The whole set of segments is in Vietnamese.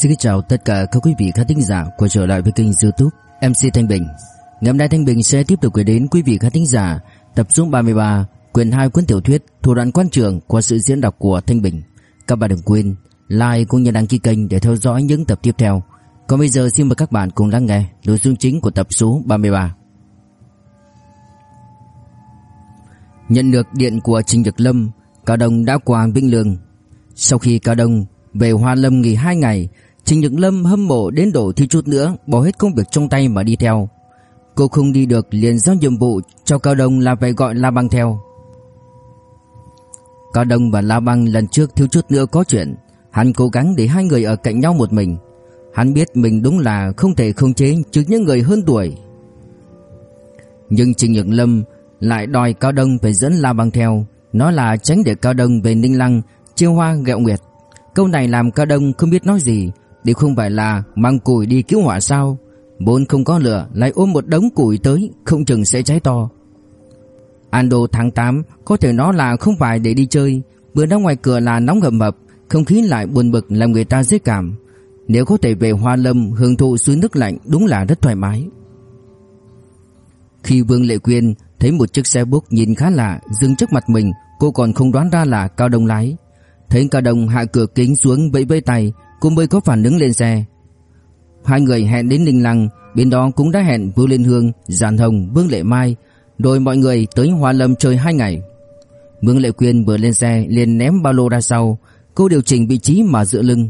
Xin chào tất cả các quý vị khán thính giả quay trở lại với kênh youtube MC Thanh Bình. Ngày hôm nay Thanh Bình sẽ tiếp tục gửi đến quý vị khán thính giả tập số 33 quyển 2 cuốn tiểu thuyết Thủ đoạn quan trường qua sự diễn đọc của Thanh Bình. Các bạn đừng quên like cũng như đăng ký kênh để theo dõi những tập tiếp theo. Còn bây giờ xin mời các bạn cùng lắng nghe nội dung chính của tập số 33 Nhận được điện của Trình Nhật Lâm, Cao Đông đã qua Vĩnh Lương. Sau khi Cao Đông về Hoa Lâm nghỉ 2 ngày Trình Nhật Lâm hâm mộ đến độ thi chút nữa, Bỏ hết công việc trong tay mà đi theo. Cô không đi được liền giao nhiệm vụ Cho Cao Đông là phải gọi La Bang theo. Cao Đông và La Bang lần trước thiếu chút nữa có chuyện. Hắn cố gắng để hai người ở cạnh nhau một mình. Hắn biết mình đúng là không thể khống chế trước những người hơn tuổi. Nhưng Trình Nhật Lâm lại đòi Cao Đông phải dẫn La Bang theo. Nó là tránh để Cao Đông về Ninh Lăng Chiêu hoa gẹo nguyệt. Câu này làm Cao Đông không biết nói gì. Điều không phải là mang củi đi cứu hỏa sao? Vốn không có lửa, Lại ôm một đống củi tới, Không chừng sẽ cháy to. Ando tháng 8 Có thể nó là không phải để đi chơi. Bữa ra ngoài cửa là nóng hầm hập Không khí lại buồn bực, làm người ta dễ cảm. Nếu có thể về Hoa Lâm, hưởng thụ suối nước lạnh, Đúng là rất thoải mái. Khi Vương Lệ Quyên thấy một chiếc xe bốc nhìn khá lạ, dừng trước mặt mình, Cô còn không đoán ra là Cao Đông lái. Thấy Cao Đông hạ cửa kính xuống vẫy vẫy tay Cô mới có phản ứng lên xe. Hai người hẹn đến Ninh Lăng Bên đó cũng đã hẹn Vương Liên Hương Giàn Hồng, Vương Lệ Mai Rồi mọi người tới Hoa Lâm chơi hai ngày. Vương Lệ Quyên vừa lên xe liền ném ba lô ra sau Cô điều chỉnh vị trí mà dựa lưng.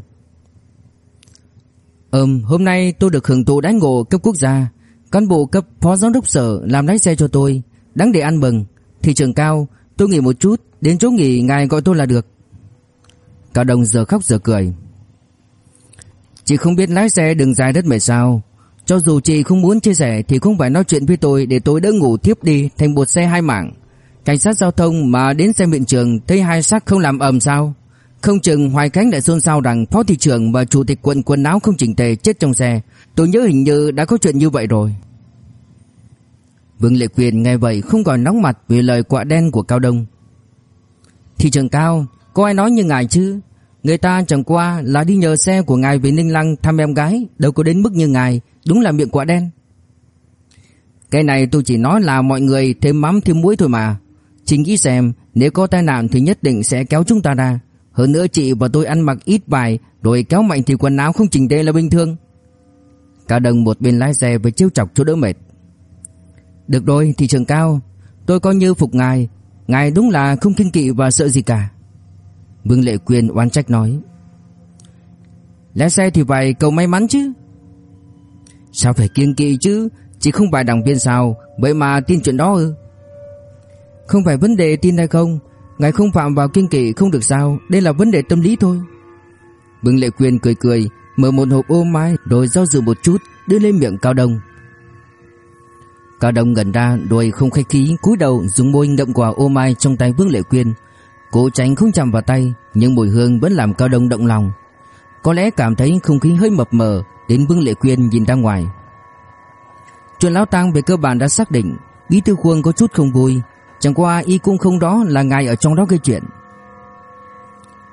Ừm, hôm nay tôi được hưởng thụ đánh ngộ cấp quốc gia. Cán bộ cấp phó giám đốc sở làm lái xe cho tôi. Đáng để ăn mừng. Thị trường cao, tôi nghỉ một chút Đến chỗ nghỉ ngài gọi tôi là được. Cả đồng giờ khóc giờ cười. Chị không biết lái xe đường dài rất mệt sao. Cho dù chị không muốn chia sẻ Thì không phải nói chuyện với tôi Để tôi đỡ ngủ tiếp đi thành một xe hai mảng. Cảnh sát giao thông mà đến xem hiện trường Thấy hai xác không làm ầm sao. Không chừng Hoài Khánh lại xôn xao rằng Phó thị trưởng và chủ tịch quận quần áo không chỉnh tề chết trong xe. Tôi nhớ hình như đã có chuyện như vậy rồi. Vương Lệ Quyền nghe vậy không còn nóng mặt Vì lời quạ đen của Cao Đông. Thị trường Cao, Có ai nói như ngài chứ? Người ta chẳng qua là đi nhờ xe của ngài về Ninh Lăng thăm em gái, Đâu có đến mức như ngài, Đúng là miệng quả đen. Cái này tôi chỉ nói là mọi người thêm mắm thêm muối thôi mà. Chính nghĩ xem, Nếu có tai nạn thì nhất định sẽ kéo chúng ta ra. Hơn nữa chị và tôi ăn mặc ít vài Rồi kéo mạnh thì quần áo không chỉnh tề là bình thường. Cao Đồng một bên lái xe với chiêu chọc chỗ đỡ mệt. Được rồi, thị trường cao. Tôi coi như phục ngài. Ngài đúng là không kinh kỵ và sợ gì cả. Vương Lệ Quyên oán trách nói. Lái xe thì phải cầu may mắn chứ. Sao phải kiêng kỵ chứ? Chỉ không phải đảng viên sao? Vậy mà tin chuyện đó ư? Không phải vấn đề tin hay không, Ngài không phạm vào kiêng kỵ không được sao? Đây là vấn đề tâm lý thôi. Vương Lệ Quyên cười cười, Mở một hộp ô mai Rồi do dự một chút, Đưa lên miệng Cao Đông. Cao Đông gần ra Rồi không khách khí, cúi đầu dùng môi ngậm quả ô mai trong tay Vương Lệ Quyên. Cố tránh không chạm vào tay, Nhưng mùi hương vẫn làm Cao Đông động lòng. Có lẽ cảm thấy không khí hơi mập mờ, Đến Vương Lệ Quyên nhìn ra ngoài. Chuyện lão tang về cơ bản đã xác định Bí thư khuôn có chút không vui, Chẳng qua y cũng không đó là ngài ở trong đó gây chuyện.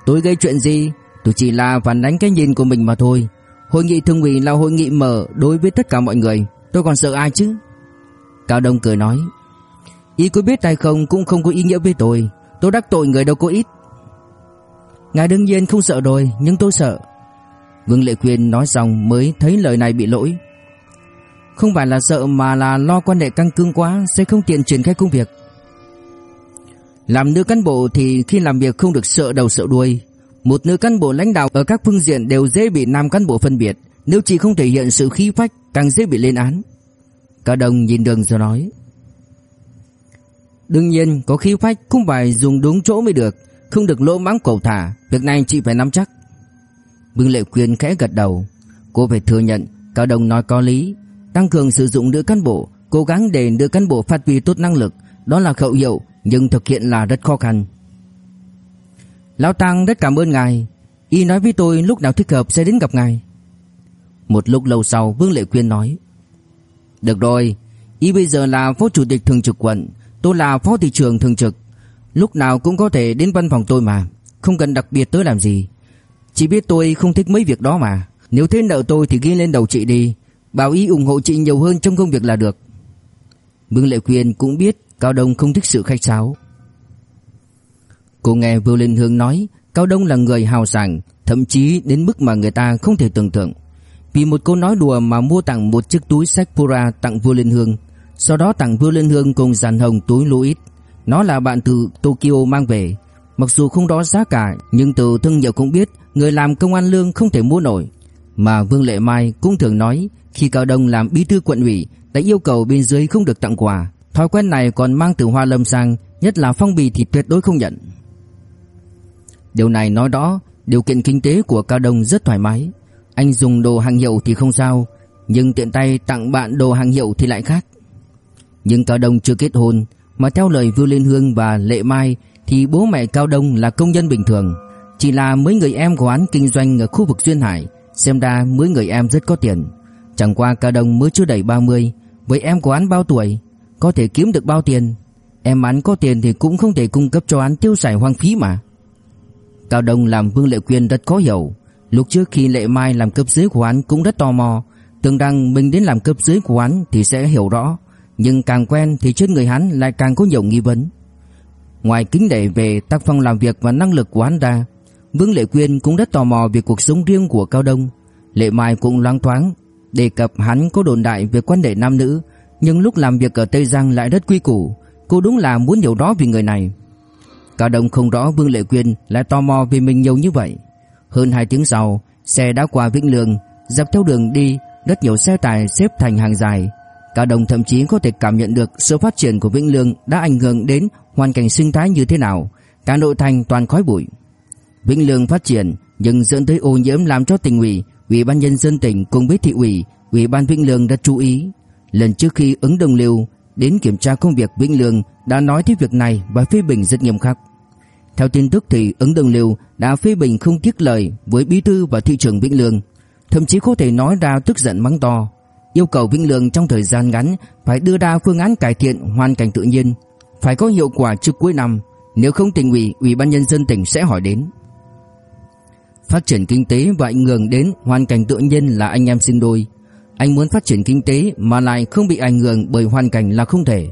Tôi gây chuyện gì? Tôi chỉ là phản ánh cái nhìn của mình mà thôi. Hội nghị thường ủy là hội nghị mở Đối với tất cả mọi người, Tôi còn sợ ai chứ? Cao Đông cười nói, Y có biết hay không cũng không có ý nghĩa với tôi. Tôi đắc tội người đâu có ít. Ngài đương nhiên không sợ rồi, Nhưng tôi sợ. Vương Lệ Quyên nói xong mới thấy lời này bị lỗi. Không phải là sợ mà là lo quan hệ căng cứng quá, Sẽ không tiện triển khai công việc. Làm nữ cán bộ thì khi làm việc không được sợ đầu sợ đuôi. Một nữ cán bộ lãnh đạo ở các phương diện đều dễ bị nam cán bộ phân biệt, Nếu chỉ không thể hiện sự khí phách, càng dễ bị lên án. Cả Đông nhìn đường rồi nói. Đương nhiên, có khí phách cũng phải dùng đúng chỗ mới được. Không được lỗ mãng cầu thả, Việc này chị phải nắm chắc. Vương Lệ Quyên khẽ gật đầu. Cô phải thừa nhận, Cao Đồng nói có lý. Tăng cường sử dụng nữ cán bộ, Cố gắng để nữ cán bộ phát huy tốt năng lực. Đó là khẩu hiệu, Nhưng thực hiện là rất khó khăn. Lão Tăng rất cảm ơn ngài. Y nói với tôi lúc nào thích hợp sẽ đến gặp ngài. Một lúc lâu sau, Vương Lệ Quyên nói. Được rồi, Y bây giờ là phó chủ tịch thường trực quận. Tôi là phó thị trưởng thường trực. Lúc nào cũng có thể đến văn phòng tôi mà, Không cần đặc biệt tới làm gì. Chỉ biết tôi không thích mấy việc đó mà. Nếu thế nợ tôi thì ghi lên đầu chị đi, Bảo ý ủng hộ chị nhiều hơn trong công việc là được. Vương Lệ Quyên cũng biết Cao Đông không thích sự khách sáo. Cô nghe Vương Linh Hương nói, Cao Đông là người hào sảng, Thậm chí đến mức mà người ta không thể tưởng tượng. Vì một câu nói đùa mà mua tặng một chiếc túi sách Pura tặng Vương Linh Hương sau đó tặng Vưu Linh Hương cùng dàn hồng túi Louis Nó là bạn từ Tokyo mang về. Mặc dù không đó giá cả, Nhưng từ thương nhiều cũng biết Người làm công an lương không thể mua nổi. Mà Vương Lệ Mai cũng thường nói, Khi Cao Đông làm bí thư quận ủy, Đã yêu cầu bên dưới không được tặng quà. Thói quen này còn mang từ Hoa Lâm sang, Nhất là phong bì thì tuyệt đối không nhận. Điều này nói đó, Điều kiện kinh tế của Cao Đông rất thoải mái. Anh dùng đồ hàng hiệu thì không sao, Nhưng tiện tay tặng bạn đồ hàng hiệu thì lại khác. Nhưng Cao Đông chưa kết hôn, Mà theo lời Vưu Liên Hương và Lệ Mai, Thì bố mẹ Cao Đông là công nhân bình thường. Chỉ là mấy người em của hắn kinh doanh ở khu vực Duyên Hải, Xem ra mấy người em rất có tiền. Chẳng qua Cao Đông mới chưa đầy 30 Vậy em của hắn bao tuổi, Có thể kiếm được bao tiền? Em hắn có tiền thì cũng không thể cung cấp cho hắn tiêu xài hoang phí mà. Cao Đông làm Vương Lệ Quyên rất khó hiểu. Lúc trước khi Lệ Mai làm cấp dưới của hắn cũng rất tò mò, Tưởng rằng mình đến làm cấp dưới của hắn thì sẽ hiểu rõ. Nhưng càng quen thì trên người hắn lại càng có nhiều nghi vấn Ngoài kính nể về tác phong làm việc và năng lực của hắn ra Vương Lệ Quyên cũng rất tò mò về cuộc sống riêng của Cao Đông Lệ Mai cũng loáng thoáng Đề cập hắn có đồn đại về quan hệ nam nữ Nhưng lúc làm việc ở Tây Giang lại rất quy củ Cô đúng là muốn hiểu rõ về người này Cao Đông không rõ Vương Lệ Quyên lại tò mò về mình nhiều như vậy. Hơn 2 tiếng sau, xe đã qua Vĩnh Lương, dọc theo đường đi, rất nhiều xe tải xếp thành hàng dài. Cao đồng thậm chí có thể cảm nhận được sự phát triển của Vĩnh Lương đã ảnh hưởng đến hoàn cảnh sinh thái như thế nào, cả nội thành toàn khói bụi. Vĩnh Lương phát triển nhưng dẫn tới ô nhiễm làm cho tỉnh ủy, ủy ban nhân dân tỉnh cùng với thị ủy, ủy ban Vĩnh Lương đã chú ý. Lần trước khi ứng đồng liêu đến kiểm tra công việc Vĩnh Lương đã nói tới việc này và phê bình rất nghiêm khắc. Theo tin tức thì ứng đồng liêu đã phê bình không tiếc lời với bí thư và thị trưởng Vĩnh Lương, thậm chí có thể nói ra tức giận mắng to, yêu cầu Vĩnh Lương trong thời gian ngắn phải đưa ra phương án cải thiện hoàn cảnh tự nhiên, phải có hiệu quả trước cuối năm, nếu không tỉnh ủy, ủy ban nhân dân tỉnh sẽ hỏi đến. Phát triển kinh tế và ảnh hưởng đến hoàn cảnh tự nhiên là anh em sinh đôi. Anh muốn phát triển kinh tế mà lại không bị ảnh hưởng bởi hoàn cảnh là không thể.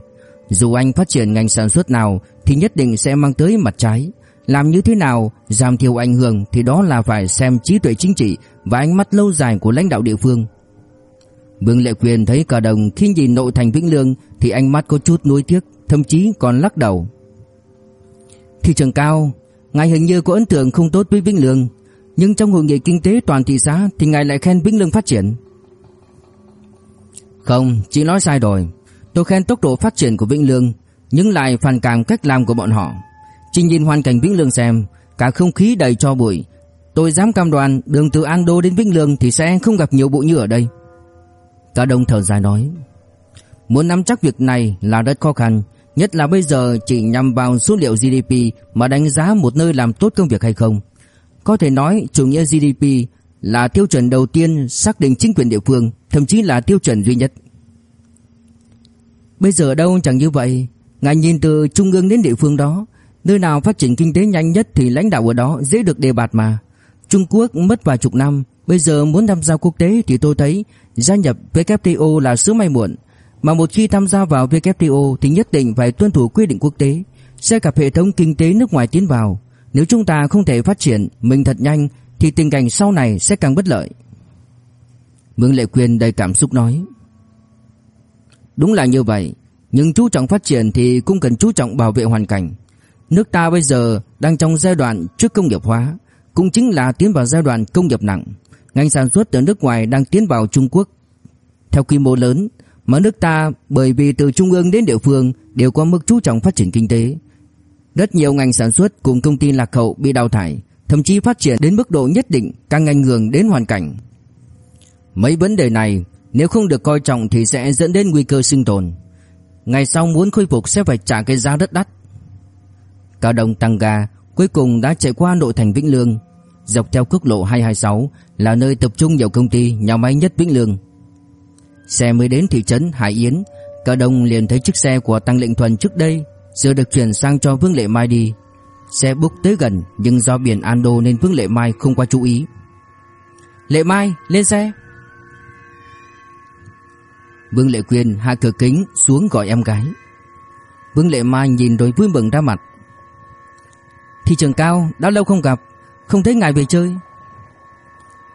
Dù anh phát triển ngành sản xuất nào thì nhất định sẽ mang tới mặt trái. Làm như thế nào giảm thiểu ảnh hưởng thì đó là phải xem trí tuệ chính trị và ánh mắt lâu dài của lãnh đạo địa phương. Vương Lệ Quyền thấy cả đồng khi nhìn nội thành Vĩnh Lương thì ánh mắt có chút nuối tiếc, thậm chí còn lắc đầu. Thị trường cao, ngài hình như có ấn tượng không tốt với Vĩnh Lương, nhưng trong hội nghị kinh tế toàn thị xã thì ngài lại khen Vĩnh Lương phát triển. Không, chị nói sai rồi. Tôi khen tốc độ phát triển của Vĩnh Lương Nhưng lại phản cảm cách làm của bọn họ Chỉ nhìn hoàn cảnh Vĩnh Lương xem Cả không khí đầy cho bụi Tôi dám cam đoan đường từ An Đô đến Vĩnh Lương Thì sẽ không gặp nhiều bụi như ở đây Cả đông thở dài nói, Muốn nắm chắc việc này là rất khó khăn, Nhất là bây giờ chỉ nhằm vào số liệu GDP Mà đánh giá một nơi làm tốt công việc hay không. Có thể nói chủ nghĩa GDP là tiêu chuẩn đầu tiên xác định chính quyền địa phương, Thậm chí là tiêu chuẩn duy nhất. Bây giờ đâu chẳng như vậy? Ngài nhìn từ trung ương đến địa phương đó, Nơi nào phát triển kinh tế nhanh nhất Thì lãnh đạo ở đó dễ được đề bạt mà. Trung Quốc mất vài chục năm, Bây giờ muốn tham gia quốc tế thì tôi thấy Gia nhập WTO là sứ may muộn Mà một khi tham gia vào WTO Thì nhất định phải tuân thủ quy định quốc tế Sẽ gặp hệ thống kinh tế nước ngoài tiến vào Nếu chúng ta không thể phát triển Mình thật nhanh Thì tình cảnh sau này sẽ càng bất lợi Mương Lệ Quyền đầy cảm xúc nói Đúng là như vậy, nhưng chú trọng phát triển thì cũng cần chú trọng bảo vệ hoàn cảnh. Nước ta bây giờ đang trong giai đoạn trước công nghiệp hóa, cũng chính là tiến vào giai đoạn công nghiệp nặng. Ngành sản xuất từ nước ngoài đang tiến vào Trung Quốc theo quy mô lớn, mà nước ta bởi vì từ trung ương đến địa phương đều có mức chú trọng phát triển kinh tế. Rất nhiều ngành sản xuất cùng công ty lạc hậu bị đào thải, thậm chí phát triển đến mức độ nhất định càng ảnh hưởng đến hoàn cảnh. Mấy vấn đề này nếu không được coi trọng thì sẽ dẫn đến nguy cơ sinh tồn. Ngày sau muốn khôi phục sẽ phải trả cái giá rất đắt. Cao Đông tăng ga, cuối cùng đã chạy qua nội thành Vĩnh Lương. Dọc theo quốc lộ 226 là nơi tập trung nhiều công ty, nhà máy nhất Vĩnh Lương. Xe mới đến thị trấn Hải Yến, Cao Đông liền thấy chiếc xe của Tăng Lệnh Thuần trước đây giờ được chuyển sang cho Vương Lệ Mai đi. Xe bốc tới gần nhưng do biển Ando nên Vương Lệ Mai không qua chú ý. Lệ Mai lên xe Vương Lệ Quyên hạ cửa kính xuống gọi em gái Vương Lệ Mai nhìn rồi vui mừng ra mặt Thị trường cao đã lâu không gặp không thấy ngài về chơi.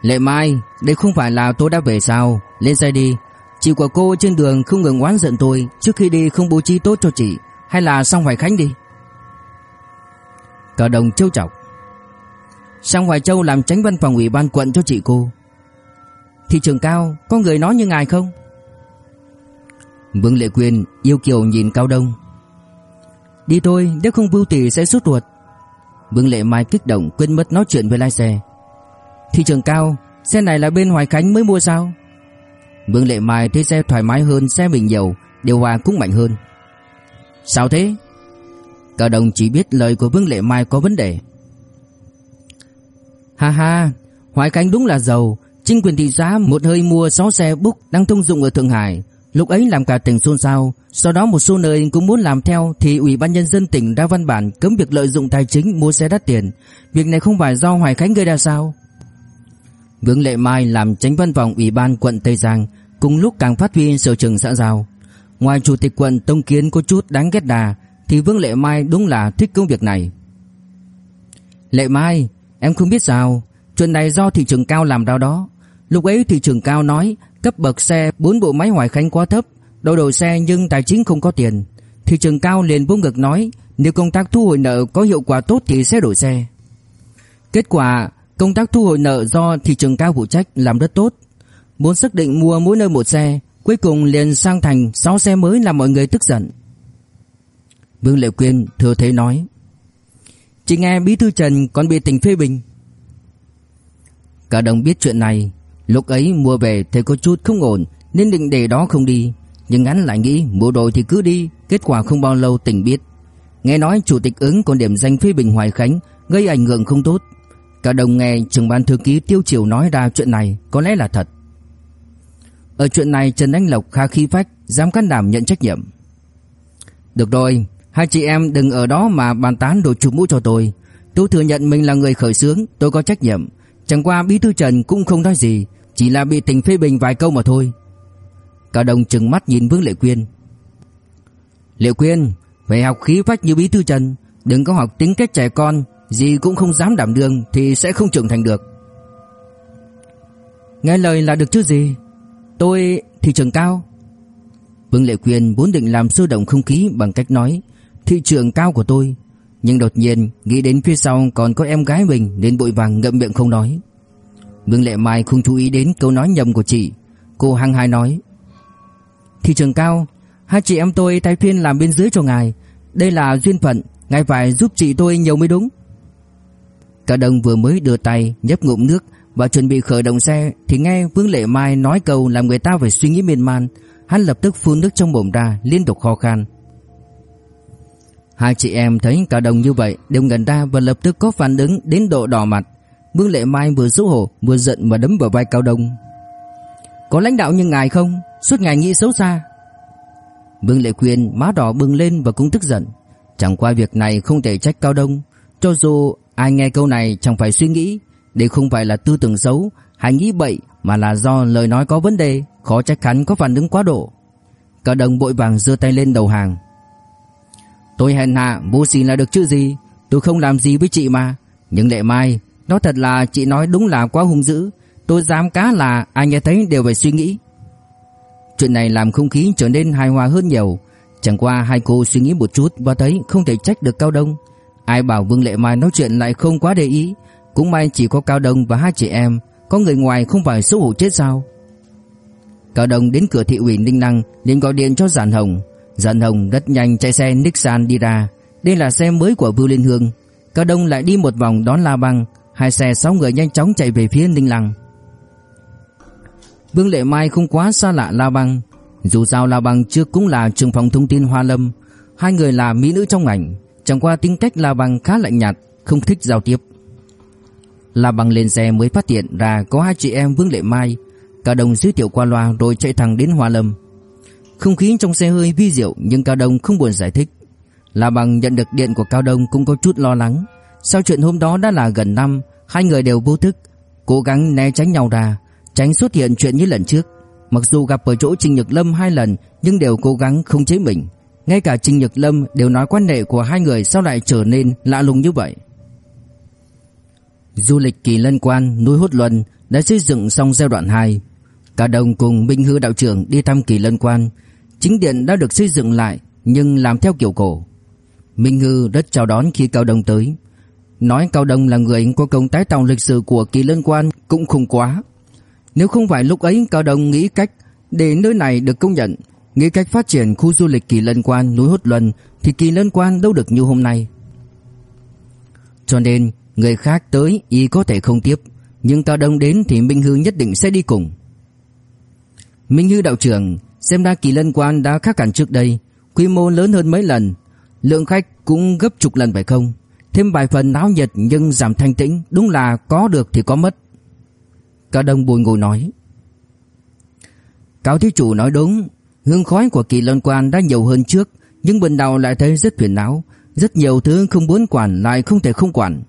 Lệ Mai, Đây không phải là tôi đã về sao? Lên xe đi. Chị của cô trên đường không ngừng oán giận tôi. Trước khi đi không bố trí tốt cho chị. Hay là sang Hoài Khánh đi? Cả đồng châu chọc. Sang Hoài Châu làm tránh văn phòng ủy ban quận cho chị cô. Thị trường cao, Có người nói như ngài không? Vương Lệ Quyên yêu kiều nhìn Cao Đông. Đi thôi, nếu không vưu tỷ sẽ suốt ruột. Vương Lệ Mai kích động quên mất nói chuyện với lái xe. Thị trường cao, Xe này là bên Hoài Khánh mới mua sao? Vương Lệ Mai thấy xe thoải mái hơn, xe mình nhiều, Điều hòa cũng mạnh hơn. Sao thế? Cả đồng chỉ biết lời của Vương Lệ Mai có vấn đề. Ha ha, Hoài Khánh đúng là giàu. Chính quyền thị xã một hơi mua 6 xe búc đang thông dụng ở Thượng Hải. Lúc ấy làm cả tỉnh xôn xao, Sau đó một số nơi cũng muốn làm theo Thì Ủy ban Nhân dân tỉnh ra văn bản Cấm việc lợi dụng tài chính mua xe đắt tiền. Việc này không phải do Hoài Khánh gây ra sao? Vương Lệ Mai làm tránh văn phòng Ủy ban quận Tây Giang, Cùng lúc càng phát huy sở trường xã giao. Ngoài chủ tịch quận Tông Kiến có chút đáng ghét đà, Thì Vương Lệ Mai đúng là thích công việc này. Lệ Mai, Em không biết sao, Chuyện này do thị trường cao làm đâu đó. Lúc ấy thị trường cao nói cấp bậc xe bốn bộ máy Hoài Khánh quá thấp, đầu đầu xe nhưng tài chính không có tiền. Thị trường cao liền vô ngực nói nếu công tác thu hồi nợ có hiệu quả tốt thì sẽ đổi xe. Kết quả công tác thu hồi nợ do thị trường cao phụ trách làm rất tốt. Muốn xác định mua mỗi nơi một xe, cuối cùng liền sang thành 6 xe mới làm mọi người tức giận. Vương Lệ Quyên thừa thế nói Chỉ nghe Bí Thư Trần còn bị tỉnh phê bình Cả đồng biết chuyện này Lúc ấy mua về thấy có chút không ổn nên định để đó không đi. Nhưng hắn lại nghĩ mua đồ thì cứ đi, kết quả không bao lâu tỉnh biết. Nghe nói chủ tịch ứng còn điểm danh phê bình Hoài Khánh gây ảnh hưởng không tốt. Cả đồng nghe trưởng ban thư ký Tiêu Triều nói ra chuyện này có lẽ là thật. Ở chuyện này Trần Anh Lộc khá khí phách, dám can đảm nhận trách nhiệm. Được rồi, hai chị em đừng ở đó mà bàn tán đồ chụp mũ cho tôi. Tôi thừa nhận mình là người khởi xướng, tôi có trách nhiệm. Chẳng qua bí thư Trần cũng không nói gì, chỉ là bị tỉnh phê bình vài câu mà thôi. Cả đồng trừng mắt nhìn Vương Lệ Quyên. Lệ Quyên, Phải học khí phách như bí thư Trần, Đừng có học tính cách trẻ con, Gì cũng không dám đảm đương Thì sẽ không trưởng thành được. Nghe lời là được chứ gì? Tôi thị trường cao. Vương Lệ Quyên vốn định làm sôi động không khí Bằng cách nói, Thị trường cao của tôi. Nhưng đột nhiên, nghĩ đến phía sau còn có em gái mình Nên bội vàng ngậm miệng không nói. Vương Lệ Mai không chú ý đến câu nói nhầm của chị. Cô hăng hái nói, Thị trường cao, Hai chị em tôi tái phiên làm bên dưới cho ngài. Đây là duyên phận, Ngài phải giúp chị tôi nhiều mới đúng. Cả đồng vừa mới đưa tay nhấp ngụm nước Và chuẩn bị khởi động xe Thì nghe Vương Lệ Mai nói câu Làm người ta phải suy nghĩ miên man. Hắn lập tức phun nước trong mồm ra, Liên tục khó khăn Hai chị em thấy cả đồng như vậy, Đều ngẩn ra và lập tức có phản ứng Đến độ đỏ mặt. Vương Lệ Mai vừa xấu hổ, vừa giận mà đấm vào vai Cao Đông. Có lãnh đạo như ngài không? Suốt ngày nghĩ xấu xa. Vương Lệ Quyên má đỏ bừng lên và cũng tức giận. Chẳng qua việc này không thể trách Cao Đông. Cho dù ai nghe câu này chẳng phải suy nghĩ. Đây không phải là tư tưởng xấu hay nghĩ bậy mà là do lời nói có vấn đề. Khó trách hắn có phản ứng quá độ. Cao Đông bội vàng giơ tay lên đầu hàng. Tôi hèn hạ vô xin là được chứ gì. Tôi không làm gì với chị mà. Nhưng Lệ Mai Nói thật là chị nói đúng là quá hung dữ. Tôi dám cá là ai nghe thấy đều phải suy nghĩ. Chuyện này làm không khí trở nên hài hòa hơn nhiều. Chẳng qua hai cô suy nghĩ một chút Và thấy không thể trách được Cao Đông. Ai bảo Vương Lệ Mai nói chuyện lại không quá để ý. Cũng may chỉ có Cao Đông và hai chị em. Có người ngoài không phải xấu hổ chết sao? Cao Đông đến cửa thị ủy Ninh Năng, liền gọi điện cho Giản Hồng. Giản Hồng rất nhanh chạy xe Nixon đi ra. Đây là xe mới của Vưu Liên Hương. Cao Đông lại đi một vòng đón La Băng Hai xe sáu người nhanh chóng chạy về phía Ninh Lăng. Vương Lệ Mai không quá xa lạ La Băng. Dù sao La Băng trước cũng là trường phòng thông tin Hoa Lâm. Hai người là mỹ nữ trong ảnh Chẳng qua tính cách La Băng khá lạnh nhạt, Không thích giao tiếp. La Băng lên xe mới phát hiện ra Có hai chị em Vương Lệ Mai. Cả đồng giới thiệu qua loa rồi chạy thẳng đến Hoa Lâm. Không khí trong xe hơi vi diệu, Nhưng Cao Đông không buồn giải thích. La Bằng nhận được điện của Cao Đông cũng có chút lo lắng sau chuyện hôm đó đã là gần năm Hai người đều vô thức cố gắng né tránh nhau ra, tránh xuất hiện chuyện như lần trước. Mặc dù gặp ở chỗ Trình Nhật Lâm hai lần nhưng đều cố gắng không chế mình. Ngay cả Trình Nhật Lâm đều nói quan hệ của hai người sao lại trở nên lạ lùng như vậy. Du lịch kỳ lân quan núi Hốt Luân đã xây dựng xong giai đoạn 2. Cả đồng cùng Minh Hư đạo trưởng đi thăm kỳ lân quan. Chính điện đã được xây dựng lại nhưng làm theo kiểu cổ. Minh Hư rất chào đón khi Cao đồng tới. Nói Cao Đông là người có công tái tạo lịch sử của kỳ lân quan cũng không quá. Nếu không phải lúc ấy Cao Đông nghĩ cách để nơi này được công nhận, nghĩ cách phát triển khu du lịch kỳ lân quan núi Hốt Luân thì kỳ lân quan đâu được như hôm nay. Cho nên người khác tới y có thể không tiếp, nhưng Cao Đông đến thì Minh Hư nhất định sẽ đi cùng. Minh Hư đạo trưởng xem ra kỳ lân quan đã khác hẳn trước đây, quy mô lớn hơn mấy lần, lượng khách cũng gấp chục lần phải không? Thêm vài phần náo nhiệt nhưng giảm thanh tĩnh, đúng là có được thì có mất. Cao Đông bùi ngồi nói. Cao thí chủ nói đúng, hương khói của kỳ lân quan đã nhiều hơn trước, nhưng bên đầu lại thấy rất phiền não, rất nhiều thứ không muốn quản lại không thể không quản.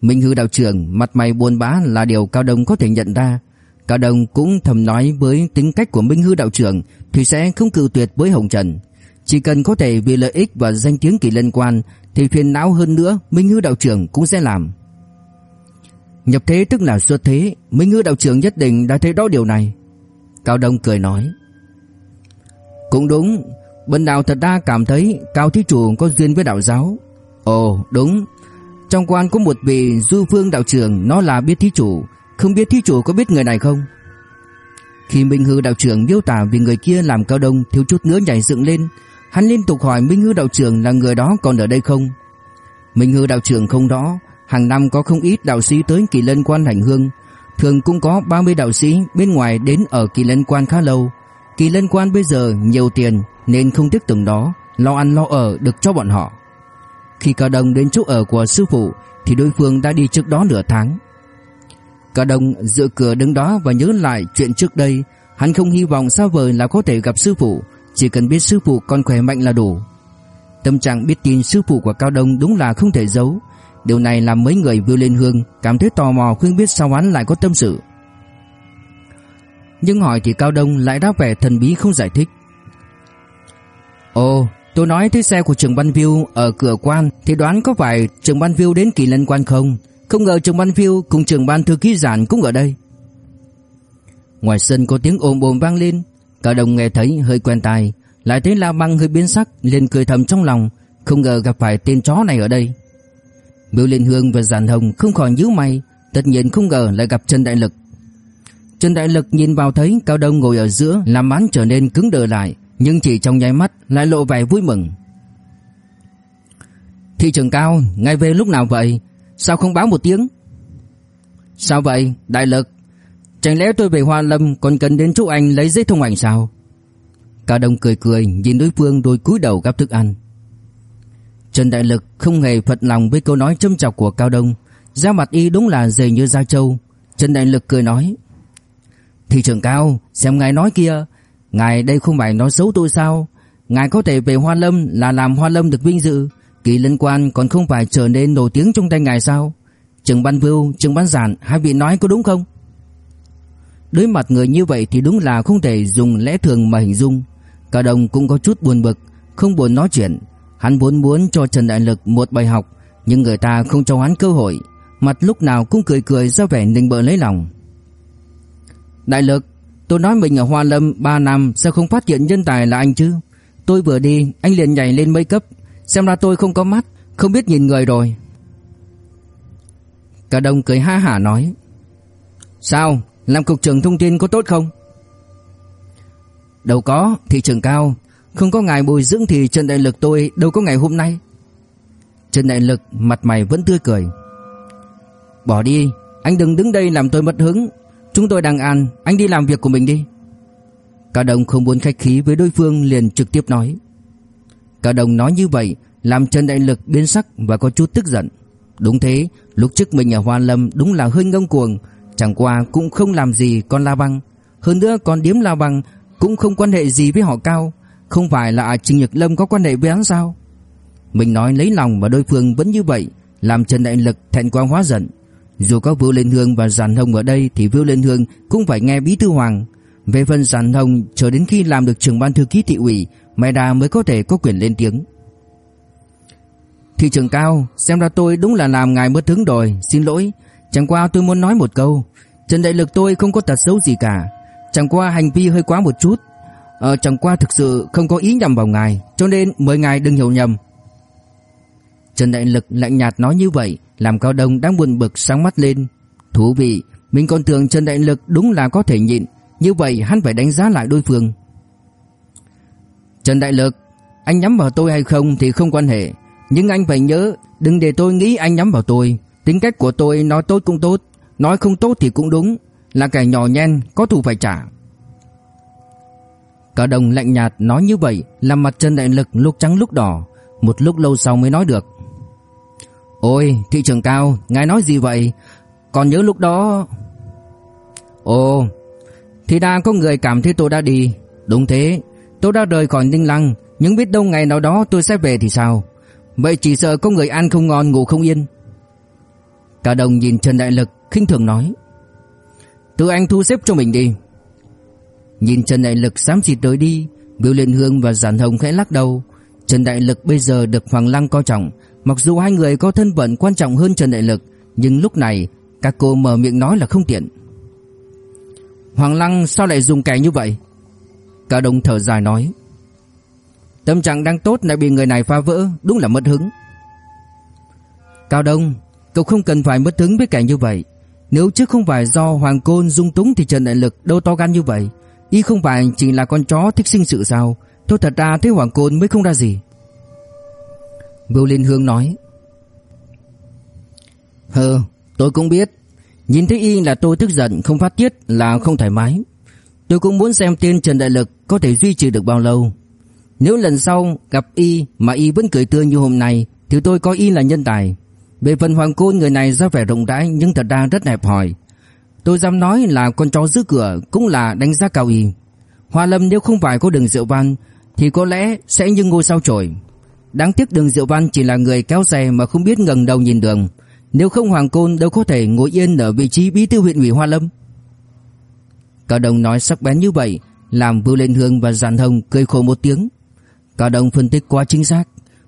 Minh Hư đạo trưởng mặt mày buồn bã là điều Cao Đông có thể nhận ra. Cao Đông cũng thầm nói với tính cách của Minh Hư đạo trưởng thì sẽ không cự tuyệt với Hồng Trần. Chỉ cần có thể vì lợi ích và danh tiếng kỳ lân quan thì phiền não hơn nữa Minh Hư đạo trưởng cũng sẽ làm. Nhập thế tức là xuất thế, Minh hư đạo trưởng nhất định đã thấy rõ điều này. Cao Đông cười nói. Cũng đúng, Bần đạo thật ra cảm thấy Cao Thí Chủ có duyên với đạo giáo. Ồ, đúng. Trong quan có một vị du phương đạo trưởng nó là biết Thí Chủ, không biết Thí Chủ có biết người này không? Khi Minh Hư đạo trưởng miêu tả vì người kia làm Cao Đông thiếu chút nữa nhảy dựng lên, hắn liên tục hỏi Minh Hư đạo trưởng là người đó còn ở đây không? Minh Hư đạo trưởng không đó, Hàng năm có không ít đạo sĩ tới kỳ lân quan hành hương. Thường cũng có 30 đạo sĩ bên ngoài đến ở kỳ lân quan khá lâu. Kỳ lân quan bây giờ nhiều tiền nên không tiếc từng đó Lo ăn lo ở được cho bọn họ. Khi Cao Đông đến chỗ ở của sư phụ Thì đối phương đã đi trước đó nửa tháng. Cao Đông dựa cửa đứng đó và nhớ lại chuyện trước đây Hắn không hy vọng sao vời là có thể gặp sư phụ chỉ cần biết sư phụ con khỏe mạnh là đủ. Tâm trạng biết tin sư phụ của Cao Đông đúng là không thể giấu. Điều này làm mấy người vừa lên hương, Cảm thấy tò mò không biết sao hắn lại có tâm sự. Nhưng hỏi thì Cao Đông lại đáp vẻ thần bí không giải thích. Ồ, tôi nói thấy xe của trường ban Viu Ở cửa quan thì đoán có phải trường ban Viu đến kỳ lân quan không? Không ngờ trường ban Viu cùng trường ban thư ký giản cũng ở đây. Ngoài sân có tiếng ồn ồn vang lên. Cao Đông nghe thấy hơi quen tai Lại thấy La Băng hơi biến sắc liền cười thầm trong lòng Không ngờ gặp phải tên chó này ở đây Miêu Liên Hương và Giản Hồng không khỏi nhíu mày, tất nhiên không ngờ lại gặp Trần Đại Lực. Trần Đại Lực nhìn vào thấy Cao Đông ngồi ở giữa, làm án trở nên cứng đờ lại, nhưng chỉ trong nháy mắt lại lộ vẻ vui mừng. Thị trường Cao, ngay về lúc nào vậy? Sao không báo một tiếng? Sao vậy, Đại Lực? Chẳng lẽ tôi về Hoa Lâm còn cần đến chỗ anh lấy giấy thông hành sao? Cao Đông cười cười nhìn đối phương rồi cúi đầu gắp thức ăn. Trần Đại Lực không hề phật lòng với câu nói châm chọc của Cao Đông, da mặt y đúng là dày như da trâu. Trần Đại Lực cười nói: "Thị trưởng Cao, xem ngài nói kia, ngài đây không phải nói xấu tôi sao? Ngài có thể về Hoa Lâm là làm Hoa Lâm được vinh dự, kỳ liên quan còn không phải trở nên nổi tiếng trong tay ngài sao? Trừng Ban Vưu, Trừng Ban Giản, hai vị nói có đúng không?" Đối mặt người như vậy thì đúng là không thể dùng lẽ thường mà hình dung. Cả đồng cũng có chút buồn bực, không buồn nói chuyện, Hắn vốn muốn cho Trần Đại Lực một bài học Nhưng người ta không cho hắn cơ hội. Mặt lúc nào cũng cười cười ra vẻ nịnh bợ lấy lòng. Đại Lực Tôi nói mình ở Hoa Lâm 3 năm Sao không phát hiện nhân tài là anh chứ? Tôi vừa đi anh liền nhảy lên mấy cấp. Xem ra tôi không có mắt Không biết nhìn người rồi. Cả đồng cười ha hả nói Sao? Làm cục trưởng thông tin có tốt không? Đâu có, Thị trường cao. Không có ngài bồi dưỡng thì Trần Đại Lực tôi đâu có ngày hôm nay. Trần Đại Lực mặt mày vẫn tươi cười. Bỏ đi, Anh đừng đứng đây làm tôi mất hứng. Chúng tôi đang ăn Anh đi làm việc của mình đi. Cả đồng không muốn khách khí với đối phương liền trực tiếp nói. Cả đồng nói như vậy Làm Trần Đại Lực biến sắc và có chút tức giận. Đúng thế, Lúc trước mình ở Hoa Lâm đúng là hơi ngông cuồng Chẳng qua cũng không làm gì con La Băng. Hơn nữa con điếm La Băng Cũng không quan hệ gì với họ cao. Không phải là à Trình Nhật Lâm có quan hệ với hắn sao? Mình nói lấy lòng mà đối phương vẫn như vậy, Làm Trần Đại Lực thẹn quá hóa giận. Dù có Vưu Liên Hương và Giản Hồng ở đây Thì Vưu Liên Hương cũng phải nghe Bí Thư Hoàng. Về phần Giản Hồng, Chờ đến khi làm được trưởng ban thư ký thị ủy Mai Đà mới có thể có quyền lên tiếng. Thị trường cao, Xem ra tôi đúng là làm ngài mất hứng rồi, Xin lỗi. Chẳng qua tôi muốn nói một câu. Trần Đại Lực tôi không có tật xấu gì cả. Chẳng qua hành vi hơi quá một chút. Ờ chẳng qua thực sự không có ý nhầm vào ngài, Cho nên mời ngài đừng hiểu nhầm. Trần Đại Lực lạnh nhạt nói như vậy, Làm Cao Đông đang buồn bực sáng mắt lên. Thú vị, Mình còn tưởng Trần Đại Lực đúng là có thể nhịn. Như vậy hắn phải đánh giá lại đối phương. Trần Đại Lực, Anh nhắm vào tôi hay không thì không quan hệ. Nhưng anh phải nhớ, Đừng để tôi nghĩ anh nhắm vào tôi. Tính cách của tôi nói tốt cũng tốt, Nói không tốt thì cũng đúng. Là kẻ nhỏ nhen, có thù phải trả. Cả đồng lạnh nhạt nói như vậy Làm mặt Trần Đại Lực lúc trắng lúc đỏ. Một lúc lâu sau mới nói được. Ôi, thị trường cao, Ngài nói gì vậy? Còn nhớ lúc đó? Ồ, Thì đã có người cảm thấy tôi đã đi. Đúng thế, Tôi đã rời khỏi Ninh Lăng. Nhưng biết đâu ngày nào đó tôi sẽ về thì sao? Vậy chỉ sợ có người ăn không ngon, ngủ không yên. Cả đồng nhìn Trần Đại Lực, khinh thường nói. Tự anh thu xếp cho mình đi. Nhìn Trần Đại Lực xám xịt tới đi, Biểu Liên Hương và Giản Hồng khẽ lắc đầu. Trần Đại Lực bây giờ được Hoàng Lăng coi trọng. Mặc dù hai người có thân phận quan trọng hơn Trần Đại Lực, Nhưng lúc này, Các cô mở miệng nói là không tiện. Hoàng Lăng sao lại dùng kẻ như vậy? Cả đồng thở dài nói. Tâm trạng đang tốt lại bị người này phá vỡ, Đúng là mất hứng. Cao Đông Cậu không cần phải mất hứng với kẻ như vậy. Nếu chứ không phải do Hoàng Côn dung túng Thì Trần Đại Lực đâu to gan như vậy. Y không phải chỉ là con chó thích sinh sự sao. Thôi thật ra thấy Hoàng Côn mới không ra gì. Bưu Liên Hương nói Hừ tôi cũng biết. Nhìn thấy Y là tôi tức giận, không phát tiết là không thoải mái. Tôi cũng muốn xem tên Trần Đại Lực có thể duy trì được bao lâu. Nếu lần sau gặp Y mà Y vẫn cười tươi như hôm nay, Thì tôi coi Y là nhân tài. Về phần Hoàng Côn người này ra vẻ rộng rãi nhưng thật ra rất hẹp hòi Tôi dám nói là con chó giữ cửa cũng là đánh giá cao y. Hoa Lâm nếu không phải có đường Diệu Văn thì có lẽ sẽ như ngôi sao chổi. Đáng tiếc đường Diệu Văn chỉ là người kéo xe mà không biết ngẩng đầu nhìn đường. Nếu không Hoàng Côn đâu có thể ngồi yên ở vị trí bí thư huyện ủy Hoa Lâm. Cao Đồng nói sắc bén như vậy, làm Vưu Lên Hương và Giản Hồng cười khổ một tiếng. Cao Đồng phân tích quá chính xác.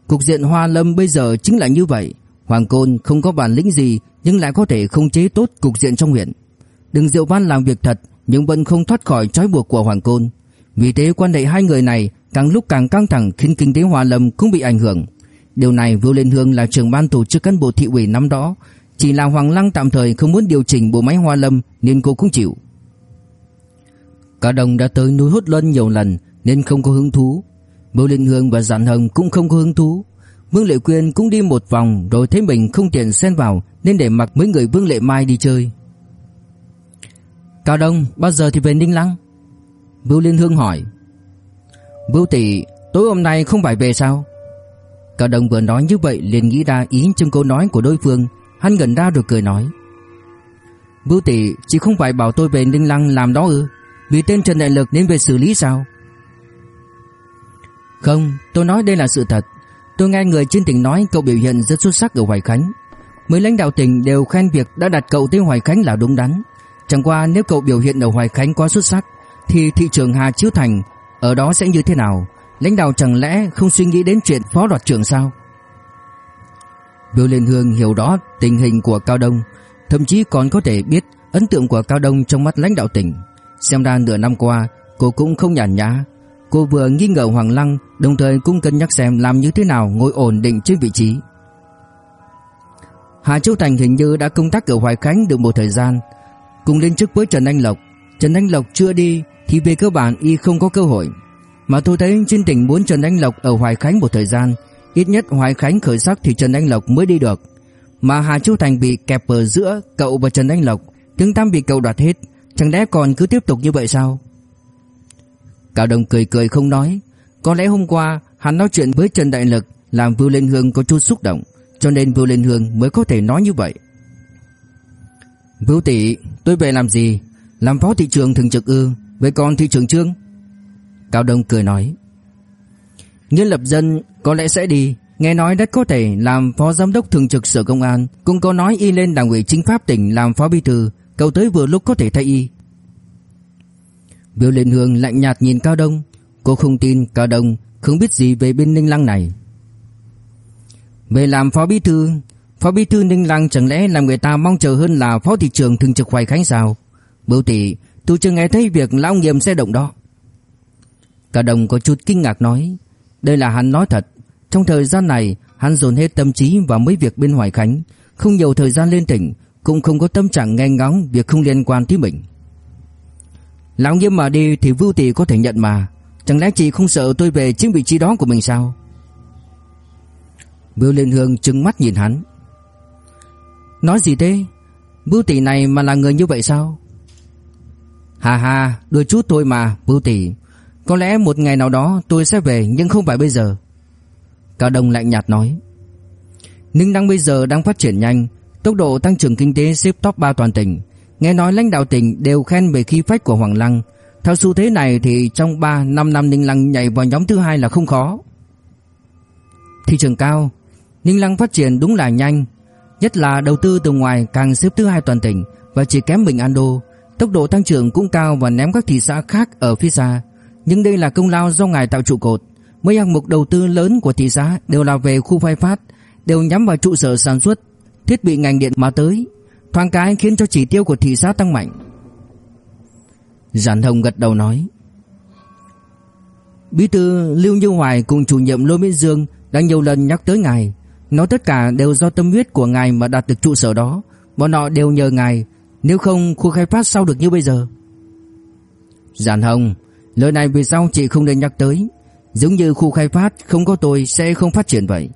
Cục diện Hoa Lâm bây giờ chính là như vậy. Hoàng Côn không có bản lĩnh gì nhưng lại có thể khống chế tốt cục diện trong huyện. Đừng Diệu Văn làm việc thật nhưng vẫn không thoát khỏi trói buộc của Hoàng Côn. Vì thế quan hệ hai người này càng lúc càng căng thẳng khiến kinh tế hòa Lâm cũng bị ảnh hưởng. Điều này Vưu Liên Hương là trưởng ban tổ chức cán bộ thị ủy năm đó, chỉ là Hoàng Lăng tạm thời không muốn điều chỉnh bộ máy hòa Lâm nên cô cũng chịu. Cả đồng đã tới núi Hốt Luân nhiều lần nên không có hứng thú. Vưu Liên Hương và Giản Hồng cũng không có hứng thú. Vương Lệ Quyên cũng đi một vòng rồi thấy mình không tiện xen vào nên để mặc mấy người Vương Lệ Mai đi chơi. Cao Đông, bao giờ thì về Ninh Lăng? Bưu Liên Hương hỏi. Bưu tỷ, tối hôm nay không phải về sao? Cao Đông vừa nói như vậy liền nghĩ ra ý trong câu nói của đối phương, Hắn gần ra rồi cười nói. Bưu tỷ chỉ không phải bảo tôi về Ninh Lăng làm đó ư? Vì tên Trần Đại Lực nên về xử lý sao? Không, tôi nói đây là sự thật. Tôi nghe người trên tỉnh nói cậu biểu hiện rất xuất sắc ở Hoài Khánh. Mấy lãnh đạo tỉnh đều khen việc đã đặt cậu tới Hoài Khánh là đúng đắn. Chẳng qua nếu cậu biểu hiện ở Hoài Khánh quá xuất sắc, Thì thị trường Hà Chiếu Thành Ở đó sẽ như thế nào? Lãnh đạo chẳng lẽ không suy nghĩ đến chuyện phó đoạt trưởng sao? Biểu Liên Hương hiểu rõ tình hình của Cao Đông, Thậm chí còn có thể biết ấn tượng của Cao Đông trong mắt lãnh đạo tỉnh. Xem ra nửa năm qua, cô cũng không nhàn nhã. Cô vừa nghi ngờ Hoàng Lăng Đồng thời cũng cân nhắc xem làm như thế nào ngồi ổn định trên vị trí Hà Châu Thành hình như đã công tác ở Hoài Khánh được một thời gian cùng lên chức với Trần Anh Lộc. Trần Anh Lộc chưa đi thì về cơ bản y không có cơ hội. Mà tôi thấy trên tỉnh muốn Trần Anh Lộc ở Hoài Khánh một thời gian, ít nhất Hoài Khánh khởi sắc thì Trần Anh Lộc mới đi được. Mà Hà Châu Thành bị kẹp ở giữa cậu và Trần Anh Lộc, tiếng tam bị cậu đoạt hết, chẳng lẽ còn cứ tiếp tục như vậy sao? Cao Đông cười cười không nói, có lẽ hôm qua hắn nói chuyện với Trần Đại Lực làm Vưu Liên Hương có chút xúc động, cho nên Vưu Liên Hương mới có thể nói như vậy. Vưu tỷ, tôi về làm gì? Làm phó thị trường thường trực ư? Vậy còn thị trường Trương? Cao Đông cười nói. Nhân lập dân có lẽ sẽ đi, Nghe nói đất có thể làm phó giám đốc thường trực sở công an Cũng có nói y lên đảng ủy chính pháp tỉnh làm phó bí thư Cậu tới vừa lúc có thể thay y Biểu Liên Hương lạnh nhạt nhìn Cao Đông. Cô không tin Cao Đông không biết gì về bên Ninh Lăng này. Về làm phó bí thư, Phó bí thư Ninh Lăng chẳng lẽ làm người ta mong chờ hơn là phó thị trưởng thường trực Hoài Khánh sao? Bưu tỷ tôi chưa nghe thấy việc lão nghiêm xe động đó. Cao Đông có chút kinh ngạc nói, Đây là hắn nói thật. Trong thời gian này, hắn dồn hết tâm trí vào mấy việc bên Hoài Khánh, Không nhiều thời gian lên tỉnh, Cũng không có tâm trạng nghe ngóng việc không liên quan tới mình. Lão nghiêm mà đi thì Vưu Tỷ có thể nhận mà. Chẳng lẽ chị không sợ tôi về chiếm vị trí đó của mình sao? Vưu Liên Hương trừng mắt nhìn hắn. Nói gì thế? Vưu Tỷ này mà là người như vậy sao? Hà hà Đôi chút thôi mà, Vưu Tỷ Có lẽ một ngày nào đó tôi sẽ về, Nhưng không phải bây giờ. Cao Đông lạnh nhạt nói. Ninh Đăng bây giờ đang phát triển nhanh, Tốc độ tăng trưởng kinh tế xếp top 3 toàn tỉnh. Nghe nói lãnh đạo tỉnh đều khen về khí phách của Hoàng Lăng. Theo xu thế này thì trong 3-5 năm Ninh Lăng nhảy vào nhóm thứ hai là không khó. Thị trường cao, Ninh Lăng phát triển đúng là nhanh. Nhất là đầu tư từ ngoài càng xếp thứ hai toàn tỉnh Và chỉ kém Bình An Đô. Tốc độ tăng trưởng cũng cao và ném các thị xã khác ở phía xa. Nhưng đây là công lao do ngài tạo trụ cột. Mấy hạng mục đầu tư lớn của thị xã đều là về khu phai phát, Đều nhắm vào trụ sở sản xuất, Thiết bị ngành điện mà tới thoáng cái khiến cho chỉ tiêu của thị xã tăng mạnh. Giản Hồng gật đầu nói. Bí thư Lưu Như Hoài cùng chủ nhiệm Lô Mỹ Dương đã nhiều lần nhắc tới ngài, nói tất cả đều do tâm huyết của ngài mà đạt được trụ sở đó, bọn họ đều nhờ ngài, nếu không khu khai phát sao được như bây giờ. Giản Hồng, lời này vì sao chị không nên nhắc tới, giống như khu khai phát không có tôi sẽ không phát triển vậy.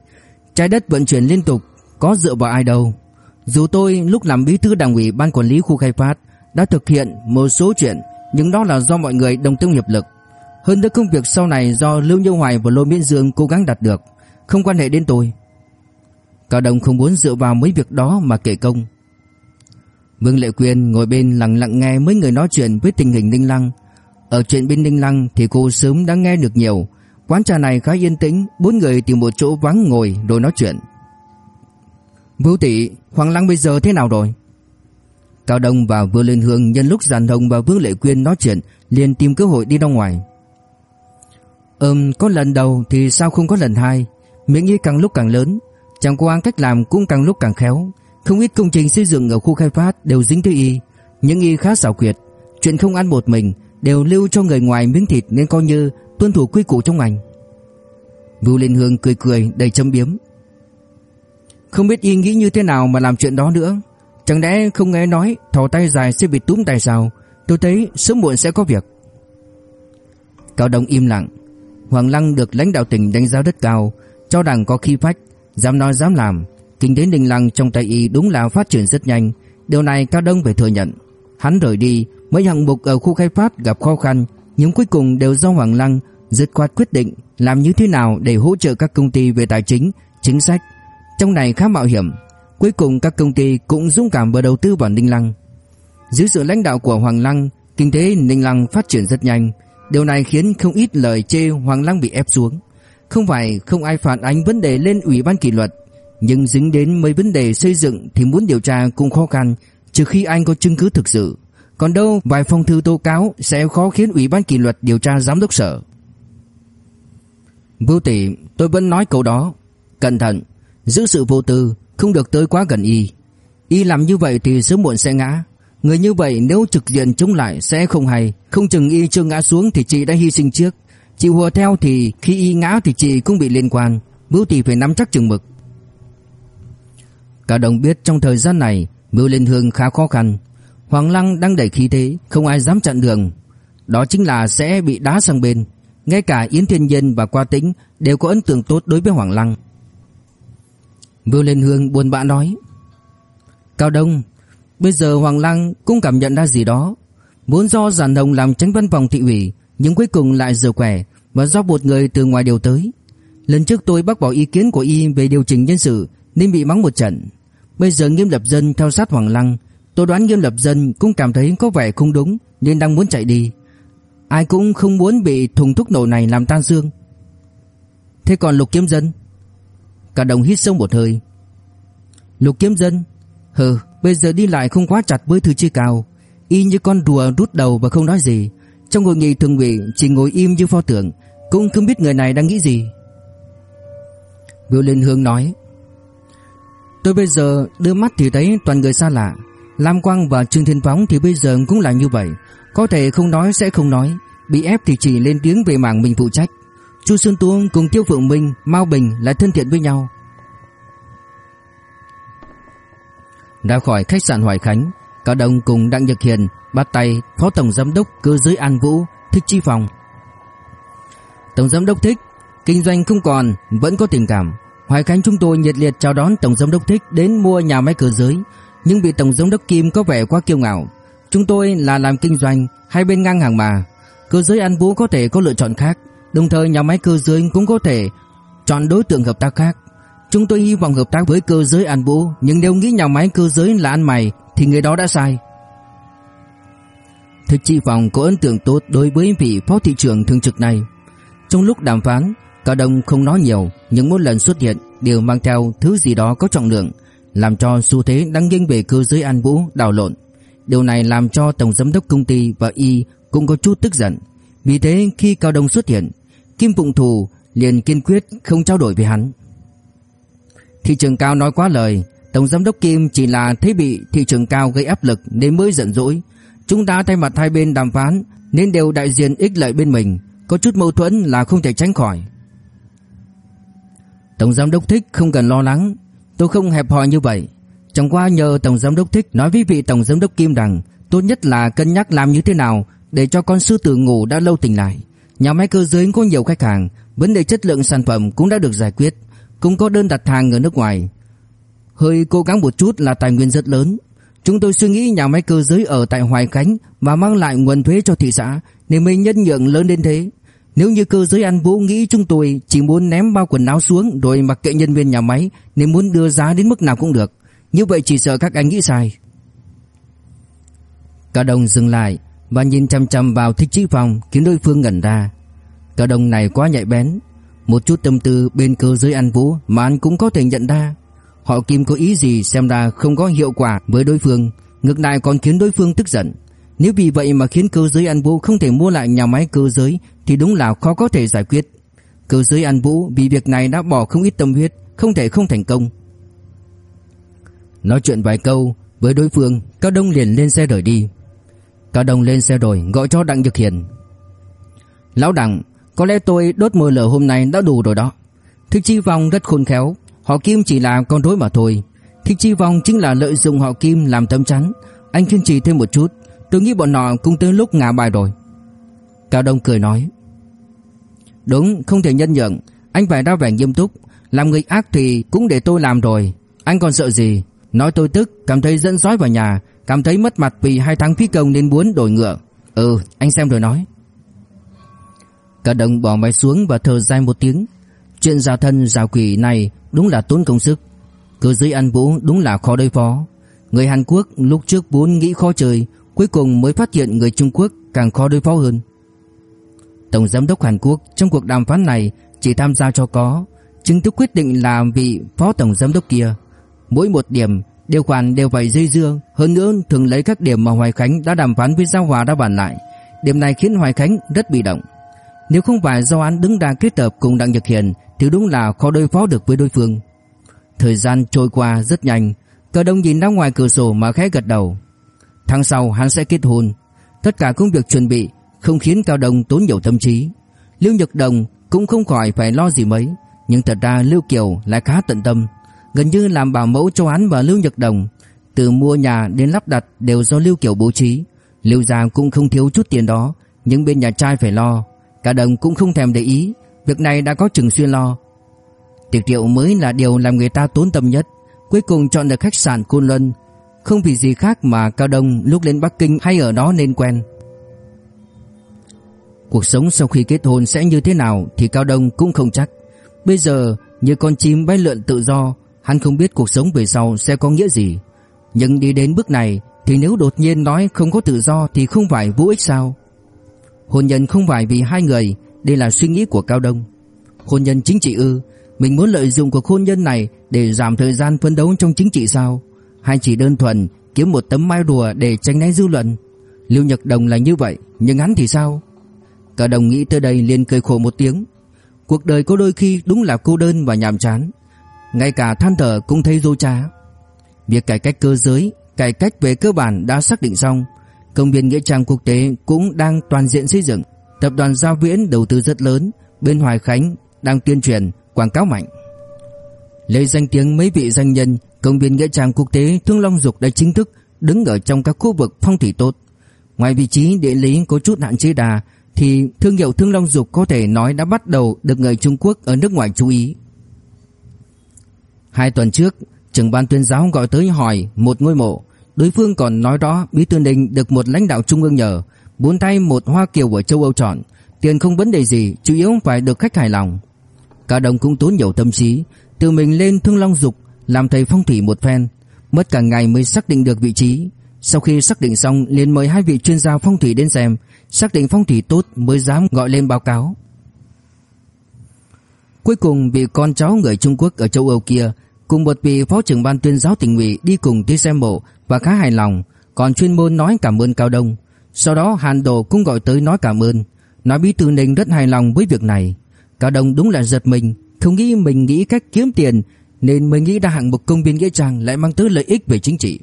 Trái đất vận chuyển liên tục, có dựa vào ai đâu. Dù tôi lúc làm bí thư đảng ủy ban quản lý khu khai phát đã thực hiện một số chuyện, nhưng đó là do mọi người đồng tâm hiệp lực. Hơn nữa công việc sau này do Lưu Như Hoài và Lô Miễn Dương cố gắng đạt được, không quan hệ đến tôi. Cao Đồng không muốn dựa vào mấy việc đó mà kể công. Vương Lệ Quyên ngồi bên lặng lặng nghe mấy người nói chuyện với tình hình Ninh Lăng. Ở chuyện bên Ninh Lăng thì cô sớm đã nghe được nhiều. Quán trà này khá yên tĩnh, bốn người tìm một chỗ vắng ngồi rồi nói chuyện. Vũ tỷ, Hoàng Lăng bây giờ thế nào rồi? Cao Đông và Vương Liên Hương nhân lúc Giàn Hồng và Vương Lệ Quyên nói chuyện liền tìm cơ hội đi ra ngoài. Ừm, có lần đầu thì sao không có lần hai, miệng nghĩ càng lúc càng lớn, chẳng qua cách làm cũng càng lúc càng khéo. Không ít công trình xây dựng ở khu khai phát đều dính tới y, những y khá xảo quyệt, chuyện không ăn một mình đều lưu cho người ngoài miếng thịt nên coi như tuân thủ quy củ trong ngành. Vũ Liên Hương cười cười đầy châm biếm. Không biết y nghĩ như thế nào mà làm chuyện đó nữa. Chẳng lẽ không nghe nói Thò tay dài sẽ bị túm tay sao? Tôi thấy sớm muộn sẽ có việc. Cao Đông im lặng. Hoàng Lăng được lãnh đạo tỉnh đánh giá rất cao. Cho rằng có khí phách Dám nói dám làm. Kinh tế Đình Lăng trong tay y đúng là phát triển rất nhanh. Điều này Cao Đông phải thừa nhận. Hắn rời đi Mấy hạng mục ở khu khai phát gặp khó khăn Nhưng cuối cùng đều do Hoàng Lăng dứt khoát quyết định làm như thế nào để hỗ trợ các công ty về tài chính, chính sách trong này khá mạo hiểm. Cuối cùng các công ty cũng dũng cảm vào đầu tư vào Ninh Lăng. Dưới sự lãnh đạo của Hoàng Lăng, Kinh tế Ninh Lăng phát triển rất nhanh. Điều này khiến không ít lời chê Hoàng Lăng bị ép xuống. Không phải không ai phản ánh vấn đề lên ủy ban kỷ luật, Nhưng dính đến mấy vấn đề xây dựng Thì muốn điều tra cũng khó khăn, Trừ khi anh có chứng cứ thực sự. Còn đâu, vài phong thư tố cáo Sẽ khó khiến ủy ban kỷ luật điều tra giám đốc sở. Vô tỷ tôi vẫn nói câu đó. Cẩn thận Giữ sự vô tư, Không được tới quá gần y. Y làm như vậy thì sớm muộn sẽ ngã. Người như vậy nếu trực diện chống lại sẽ không hay. Không chừng y chưa ngã xuống thì chị đã hy sinh trước. Chị hùa theo thì khi y ngã thì chị cũng bị liên quan. Mưu tỷ phải nắm chắc chừng mực. Cả đồng biết trong thời gian này, Mưu lên hương khá khó khăn. Hoàng Lăng đang đẩy khí thế, Không ai dám chặn đường. Đó chính là sẽ bị đá sang bên. Ngay cả Yến Thiên Nhân và Qua Tĩnh Đều có ấn tượng tốt đối với Hoàng Lăng. Vưu Liên Hương buồn bã nói, Cao Đông, Bây giờ Hoàng Lăng cũng cảm nhận ra gì đó. Muốn do giản đồng làm tránh văn phòng thị ủy, Nhưng cuối cùng lại dở quẻ Và do một người từ ngoài điều tới. Lần trước tôi bác bỏ ý kiến của y về điều chỉnh nhân sự Nên bị mắng một trận. Bây giờ nghiêm lập dân theo sát Hoàng Lăng, Tôi đoán nghiêm lập dân cũng cảm thấy có vẻ không đúng Nên đang muốn chạy đi. Ai cũng không muốn bị thùng thuốc nổ này làm tan xương. Thế còn lục kiếm dân? Cả đồng hít sâu một hơi. Lục kiếm dân, Hừ, bây giờ đi lại không quá chặt với thư chi cao. Y như con rùa rút đầu và không nói gì. Trong hội nghị thường ủy chỉ ngồi im như pho tượng, Cũng không biết người này đang nghĩ gì. Biểu Liên Hương nói, Tôi bây giờ đưa mắt thì thấy toàn người xa lạ. Lam Quang và Trương Thiên Phóng thì bây giờ cũng là như vậy. Có thể không nói sẽ không nói, Bị ép thì chỉ lên tiếng về mảng mình phụ trách. Chu Xuân Tuông cùng Tiêu Phượng Minh, Mao Bình lại thân thiện với nhau. Ra khỏi khách sạn Hoài Khánh Cao Đông cùng Đặng Nhật Hiền, bắt tay Phó Tổng Giám đốc cơ giới An Vũ, Thích Chi Phòng. Tổng Giám đốc Thích, Kinh doanh không còn, Vẫn có tình cảm. Hoài Khánh chúng tôi nhiệt liệt chào đón Tổng Giám đốc Thích Đến mua nhà máy cơ giới, Nhưng bị Tổng Giám đốc Kim có vẻ quá kiêu ngạo. Chúng tôi là làm kinh doanh, Hai bên ngang hàng mà. Cơ giới An Vũ có thể có lựa chọn khác. Đồng thời nhà máy cơ giới cũng có thể Chọn đối tượng hợp tác khác. Chúng tôi hy vọng hợp tác với cơ giới An Vũ, Nhưng nếu nghĩ nhà máy cơ giới là ăn mày, Thì người đó đã sai. Thực trị phòng có ấn tượng tốt đối với vị phó thị trưởng thường trực này. Trong lúc đàm phán Cao Đông không nói nhiều, Nhưng mỗi lần xuất hiện đều mang theo thứ gì đó có trọng lượng, Làm cho xu thế đang nghiêng về cơ giới An Vũ đảo lộn. Điều này làm cho Tổng Giám đốc công ty và Y cũng có chút tức giận. Vì thế, khi Cao Đông xuất hiện Kim Phụng Thù liền kiên quyết không trao đổi với hắn. Thị trường cao nói quá lời, Tổng giám đốc Kim chỉ là thấy bị thị trường cao gây áp lực nên mới giận dỗi. Chúng ta thay mặt hai bên đàm phán Nên đều đại diện ích lợi bên mình, Có chút mâu thuẫn là không thể tránh khỏi. Tổng giám đốc thích không cần lo lắng, Tôi không hẹp hòi như vậy. Chẳng qua nhờ Tổng giám đốc thích nói với vị Tổng giám đốc Kim rằng Tốt nhất là cân nhắc làm như thế nào Để cho con sư tử ngủ đã lâu tỉnh lại. Nhà máy cơ giới có nhiều khách hàng. Vấn đề chất lượng sản phẩm cũng đã được giải quyết. Cũng có đơn đặt hàng ở nước ngoài. Hơi cố gắng một chút là tài nguyên rất lớn. Chúng tôi suy nghĩ nhà máy cơ giới ở tại Hoài Khánh Và mang lại nguồn thuế cho thị xã Nên mới nhân nhượng lớn đến thế. Nếu như cơ giới ăn vũ nghĩ chúng tôi Chỉ muốn ném bao quần áo xuống Rồi mặc kệ nhân viên nhà máy Nên muốn đưa giá đến mức nào cũng được. Như vậy chỉ sợ các anh nghĩ sai. Cả đồng dừng lại. Và nhìn chăm chăm vào thích trí phòng Khiến đối phương ngẩn ra. Cả đồng này quá nhạy bén. Một chút tâm tư bên cơ giới ăn vũ Mà anh cũng có thể nhận ra. Họ Kim có ý gì xem ra không có hiệu quả với đối phương. Ngược lại còn khiến đối phương tức giận. Nếu vì vậy mà khiến cơ giới An Vũ không thể mua lại nhà máy cơ giới, Thì đúng là khó có thể giải quyết. Cơ giới An Vũ vì việc này đã bỏ không ít tâm huyết, Không thể không thành công. Nói chuyện vài câu với đối phương Cao Đông liền lên xe rời đi. Cao Đông lên xe rồi gọi cho Đặng Nhật Hiền. Lão Đặng, Có lẽ tôi đốt mồi lửa hôm nay đã đủ rồi đó. Thích chi vong rất khôn khéo, Họ Kim chỉ là con rối mà thôi. Thích Chi Vong chính là lợi dụng họ Kim làm tấm chắn. Anh kiên trì thêm một chút, Tôi nghĩ bọn họ cũng tới lúc ngả bài rồi. Cao Đông cười nói, Đúng, không thể nhân nhượng. Anh phải ra vẻ nghiêm túc. Làm người ác thì cũng để tôi làm rồi. Anh còn sợ gì? Nói tôi tức, cảm thấy dẫn dõi vào nhà Cảm thấy mất mặt vì hai tháng phí công nên muốn đổi ngựa Ừ anh xem rồi nói Cả đồng bỏ máy xuống và thở dài một tiếng Chuyện giả thân giả quỷ này đúng là tốn công sức. Cơ dưới ăn vũ đúng là khó đối phó. Người Hàn Quốc lúc trước vốn nghĩ khó chơi, cuối cùng mới phát hiện người Trung Quốc càng khó đối phó hơn. Tổng giám đốc Hàn Quốc trong cuộc đàm phán này chỉ tham gia cho có, chính thức quyết định làm vị phó tổng giám đốc kia. Mỗi một điểm, điều khoản đều phải dây dưa, hơn nữa thường lấy các điểm mà Hoài Khánh đã đàm phán với Giao Hòa đã bàn lại. Điểm này khiến Hoài Khánh rất bị động. Nếu không phải do án đứng ra kết hợp cùng Đặng Nhật Hiền thì đúng là khó đối phó được với đối phương. Thời gian trôi qua rất nhanh, Cờ Đông nhìn ra ngoài cửa sổ mà khẽ gật đầu. Tháng sau hắn sẽ kết hôn, tất cả công việc chuẩn bị không khiến Cao Đông tốn nhiều tâm trí. Lưu Nhật Đồng cũng không khỏi phải lo gì mấy, nhưng thật ra Lưu Kiều lại khá tận tâm, gần như làm bảo mẫu cho hắn và Lưu Nhật Đồng, từ mua nhà đến lắp đặt đều do Lưu Kiều bố trí. Lưu gia cũng không thiếu chút tiền đó, nhưng bên nhà trai phải lo, Cao Đông cũng không thèm để ý, Việc này đã có Trừng Xuyên lo. Tiệc rượu mới là điều làm người ta tốn tâm nhất. Cuối cùng chọn được khách sạn Côn Luân. Không vì gì khác mà Cao Đông lúc lên Bắc Kinh hay ở đó nên quen. Cuộc sống sau khi kết hôn sẽ như thế nào Thì Cao Đông cũng không chắc. Bây giờ như con chim bay lượn tự do Hắn không biết cuộc sống về sau sẽ có nghĩa gì. Nhưng đi đến bước này Thì nếu đột nhiên nói không có tự do Thì không phải vô ích sao? Hôn nhân không phải vì hai người, đây là suy nghĩ của Cao Đông. Hôn nhân chính trị ư, Mình muốn lợi dụng cuộc hôn nhân này Để giảm thời gian phấn đấu trong chính trị sao? Hay chỉ đơn thuần kiếm một tấm mai đùa Để tránh né dư luận? Lưu Nhật Đồng là như vậy, Nhưng hắn thì sao? Cao đồng nghĩ tới đây liền cười khổ một tiếng. Cuộc đời có đôi khi đúng là cô đơn và nhàm chán. Ngay cả than thở cũng thấy dối trá. Việc cải cách cơ giới, Cải cách về cơ bản đã xác định xong. Công viên Nghĩa Trang quốc tế cũng đang toàn diện xây dựng. Tập đoàn Giao Viễn đầu tư rất lớn, Bên Hoài Khánh đang tuyên truyền, Quảng cáo mạnh. Lấy danh tiếng mấy vị danh nhân, Công viên Nghĩa Trang quốc tế Thương Long Dục đã chính thức Đứng ở trong các khu vực phong thủy tốt. Ngoài vị trí địa lý có chút hạn chế đà, Thì thương hiệu Thương Long Dục có thể nói đã bắt đầu được người Trung Quốc ở nước ngoài chú ý. Hai tuần trước, trưởng ban tuyên giáo gọi tới hỏi một ngôi mộ. Đối phương còn nói rõ Bí thư Ninh được một lãnh đạo trung ương nhờ, Bốn tay một hoa kiều ở châu Âu chọn. Tiền không vấn đề gì, Chủ yếu phải được khách hài lòng. Cả đồng cũng tốn nhiều tâm trí, Tự mình lên thương long dục, Làm thầy phong thủy một phen. Mất cả ngày mới xác định được vị trí. Sau khi xác định xong, liền mời hai vị chuyên gia phong thủy đến xem. Xác định phong thủy tốt mới dám gọi lên báo cáo. Cuối cùng vì con cháu người Trung Quốc ở châu Âu kia Cùng một vị phó trưởng ban tuyên giáo tỉnh ủy đi cùng đi xem mộ và khá hài lòng, còn chuyên môn nói cảm ơn Cao Đông. Sau đó Hàn Đồ cũng gọi tới nói cảm ơn, nói bí thư Ninh rất hài lòng với việc này. Cao Đông đúng là giật mình, không nghĩ mình nghĩ cách kiếm tiền nên mới nghĩ ra hạng mục công viên nghĩa trang lại mang tới lợi ích về chính trị.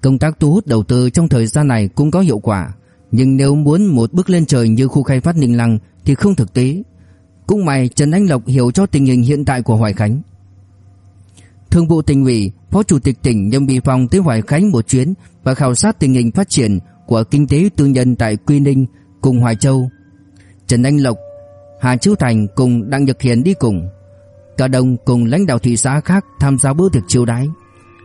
Công tác thu hút đầu tư trong thời gian này cũng có hiệu quả, nhưng nếu muốn một bước lên trời như khu khai phát Ninh Lăng thì không thực tế. Cũng may Trần Anh Lộc hiểu cho tình hình hiện tại của Hoài Khánh. Thường vụ tỉnh ủy, Phó Chủ tịch tỉnh Nhâm Bị Phong tới Hoài Khánh một chuyến và khảo sát tình hình phát triển của kinh tế tư nhân tại Quy Ninh cùng Hoài Châu. Trần Anh Lộc, Hà Chiếu Thành cùng Đặng Nhật Hiền đi cùng. Cả đồng cùng lãnh đạo thị xã khác tham gia bữa tiệc chiêu đãi.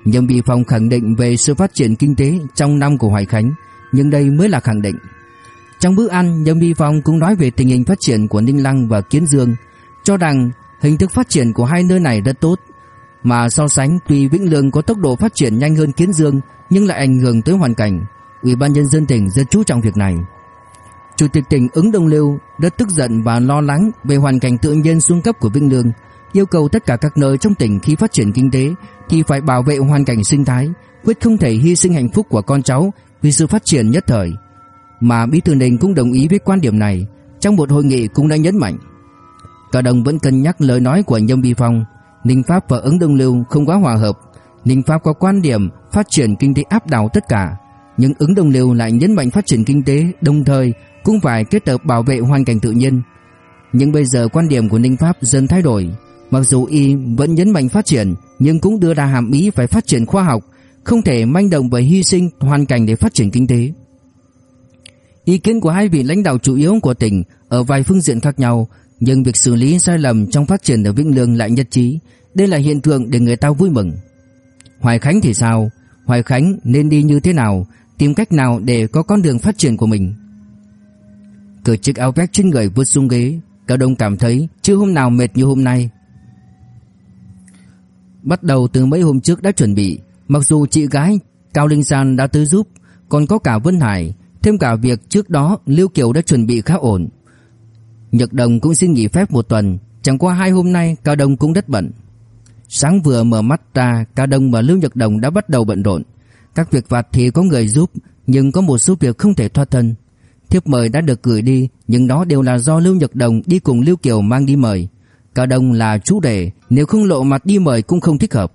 Nhâm Bị Phong khẳng định về sự phát triển kinh tế trong năm của Hoài Khánh, nhưng đây mới là khẳng định. Trong bữa ăn, Nhâm Bị Phong cũng nói về tình hình phát triển của Ninh Lăng và Kiến Dương, cho rằng hình thức phát triển của hai nơi này rất tốt, mà so sánh tuy Vĩnh Lương có tốc độ phát triển nhanh hơn Kiến Dương nhưng lại ảnh hưởng tới hoàn cảnh. Ủy ban nhân dân tỉnh rất chú trọng việc này. Chủ tịch tỉnh ứng Đông Lưu rất tức giận và lo lắng về hoàn cảnh tự nhiên xuống cấp của Vĩnh Lương, yêu cầu tất cả các nơi trong tỉnh khi phát triển kinh tế thì phải bảo vệ hoàn cảnh sinh thái, quyết không thể hy sinh hạnh phúc của con cháu vì sự phát triển nhất thời. Mà Bí thư Ninh cũng đồng ý với quan điểm này, trong một hội nghị cũng đã nhấn mạnh. Cả đồng vẫn cân nhắc lời nói của Nhâm Bi Phong, Ninh Pháp và ứng Đông Lưu không quá hòa hợp. Ninh Pháp có quan điểm phát triển kinh tế áp đảo tất cả, nhưng ứng Đông Lưu lại nhấn mạnh phát triển kinh tế, đồng thời cũng phải kết hợp bảo vệ hoàn cảnh tự nhiên. Nhưng bây giờ quan điểm của Ninh Pháp dần thay đổi, mặc dù y vẫn nhấn mạnh phát triển, nhưng cũng đưa ra hàm ý phải phát triển khoa học, không thể manh động và hy sinh hoàn cảnh để phát triển kinh tế. Ý kiến của hai vị lãnh đạo chủ yếu của tỉnh ở vài phương diện khác nhau, nhưng việc xử lý sai lầm trong phát triển ở Vĩnh Lương lại nhất trí, đây là hiện tượng để người ta vui mừng. Hoài Khánh thì sao? Hoài Khánh nên đi như thế nào? Tìm cách nào để có con đường phát triển của mình? Cởi chiếc áo vest trên người vượt xuống ghế, Cao Đông cảm thấy chưa hôm nào mệt như hôm nay. Bắt đầu từ mấy hôm trước đã chuẩn bị, mặc dù chị gái Cao Linh San đã tới giúp, còn có cả Vân Hải, thêm cả việc trước đó Lưu Kiều đã chuẩn bị khá ổn. Nhật Đồng cũng xin nghỉ phép một tuần, chẳng qua hai hôm nay Cao Đông cũng rất bận. Sáng vừa mở mắt ra, Cao Đông và Lưu Nhật Đồng đã bắt đầu bận rộn. Các việc vặt thì có người giúp, nhưng có một số việc không thể thoát thân. Thiếp mời đã được gửi đi, nhưng đó đều là do Lưu Nhật Đồng đi cùng Lưu Kiều mang đi mời. Cao Đông là chú rể, nếu không lộ mặt đi mời cũng không thích hợp.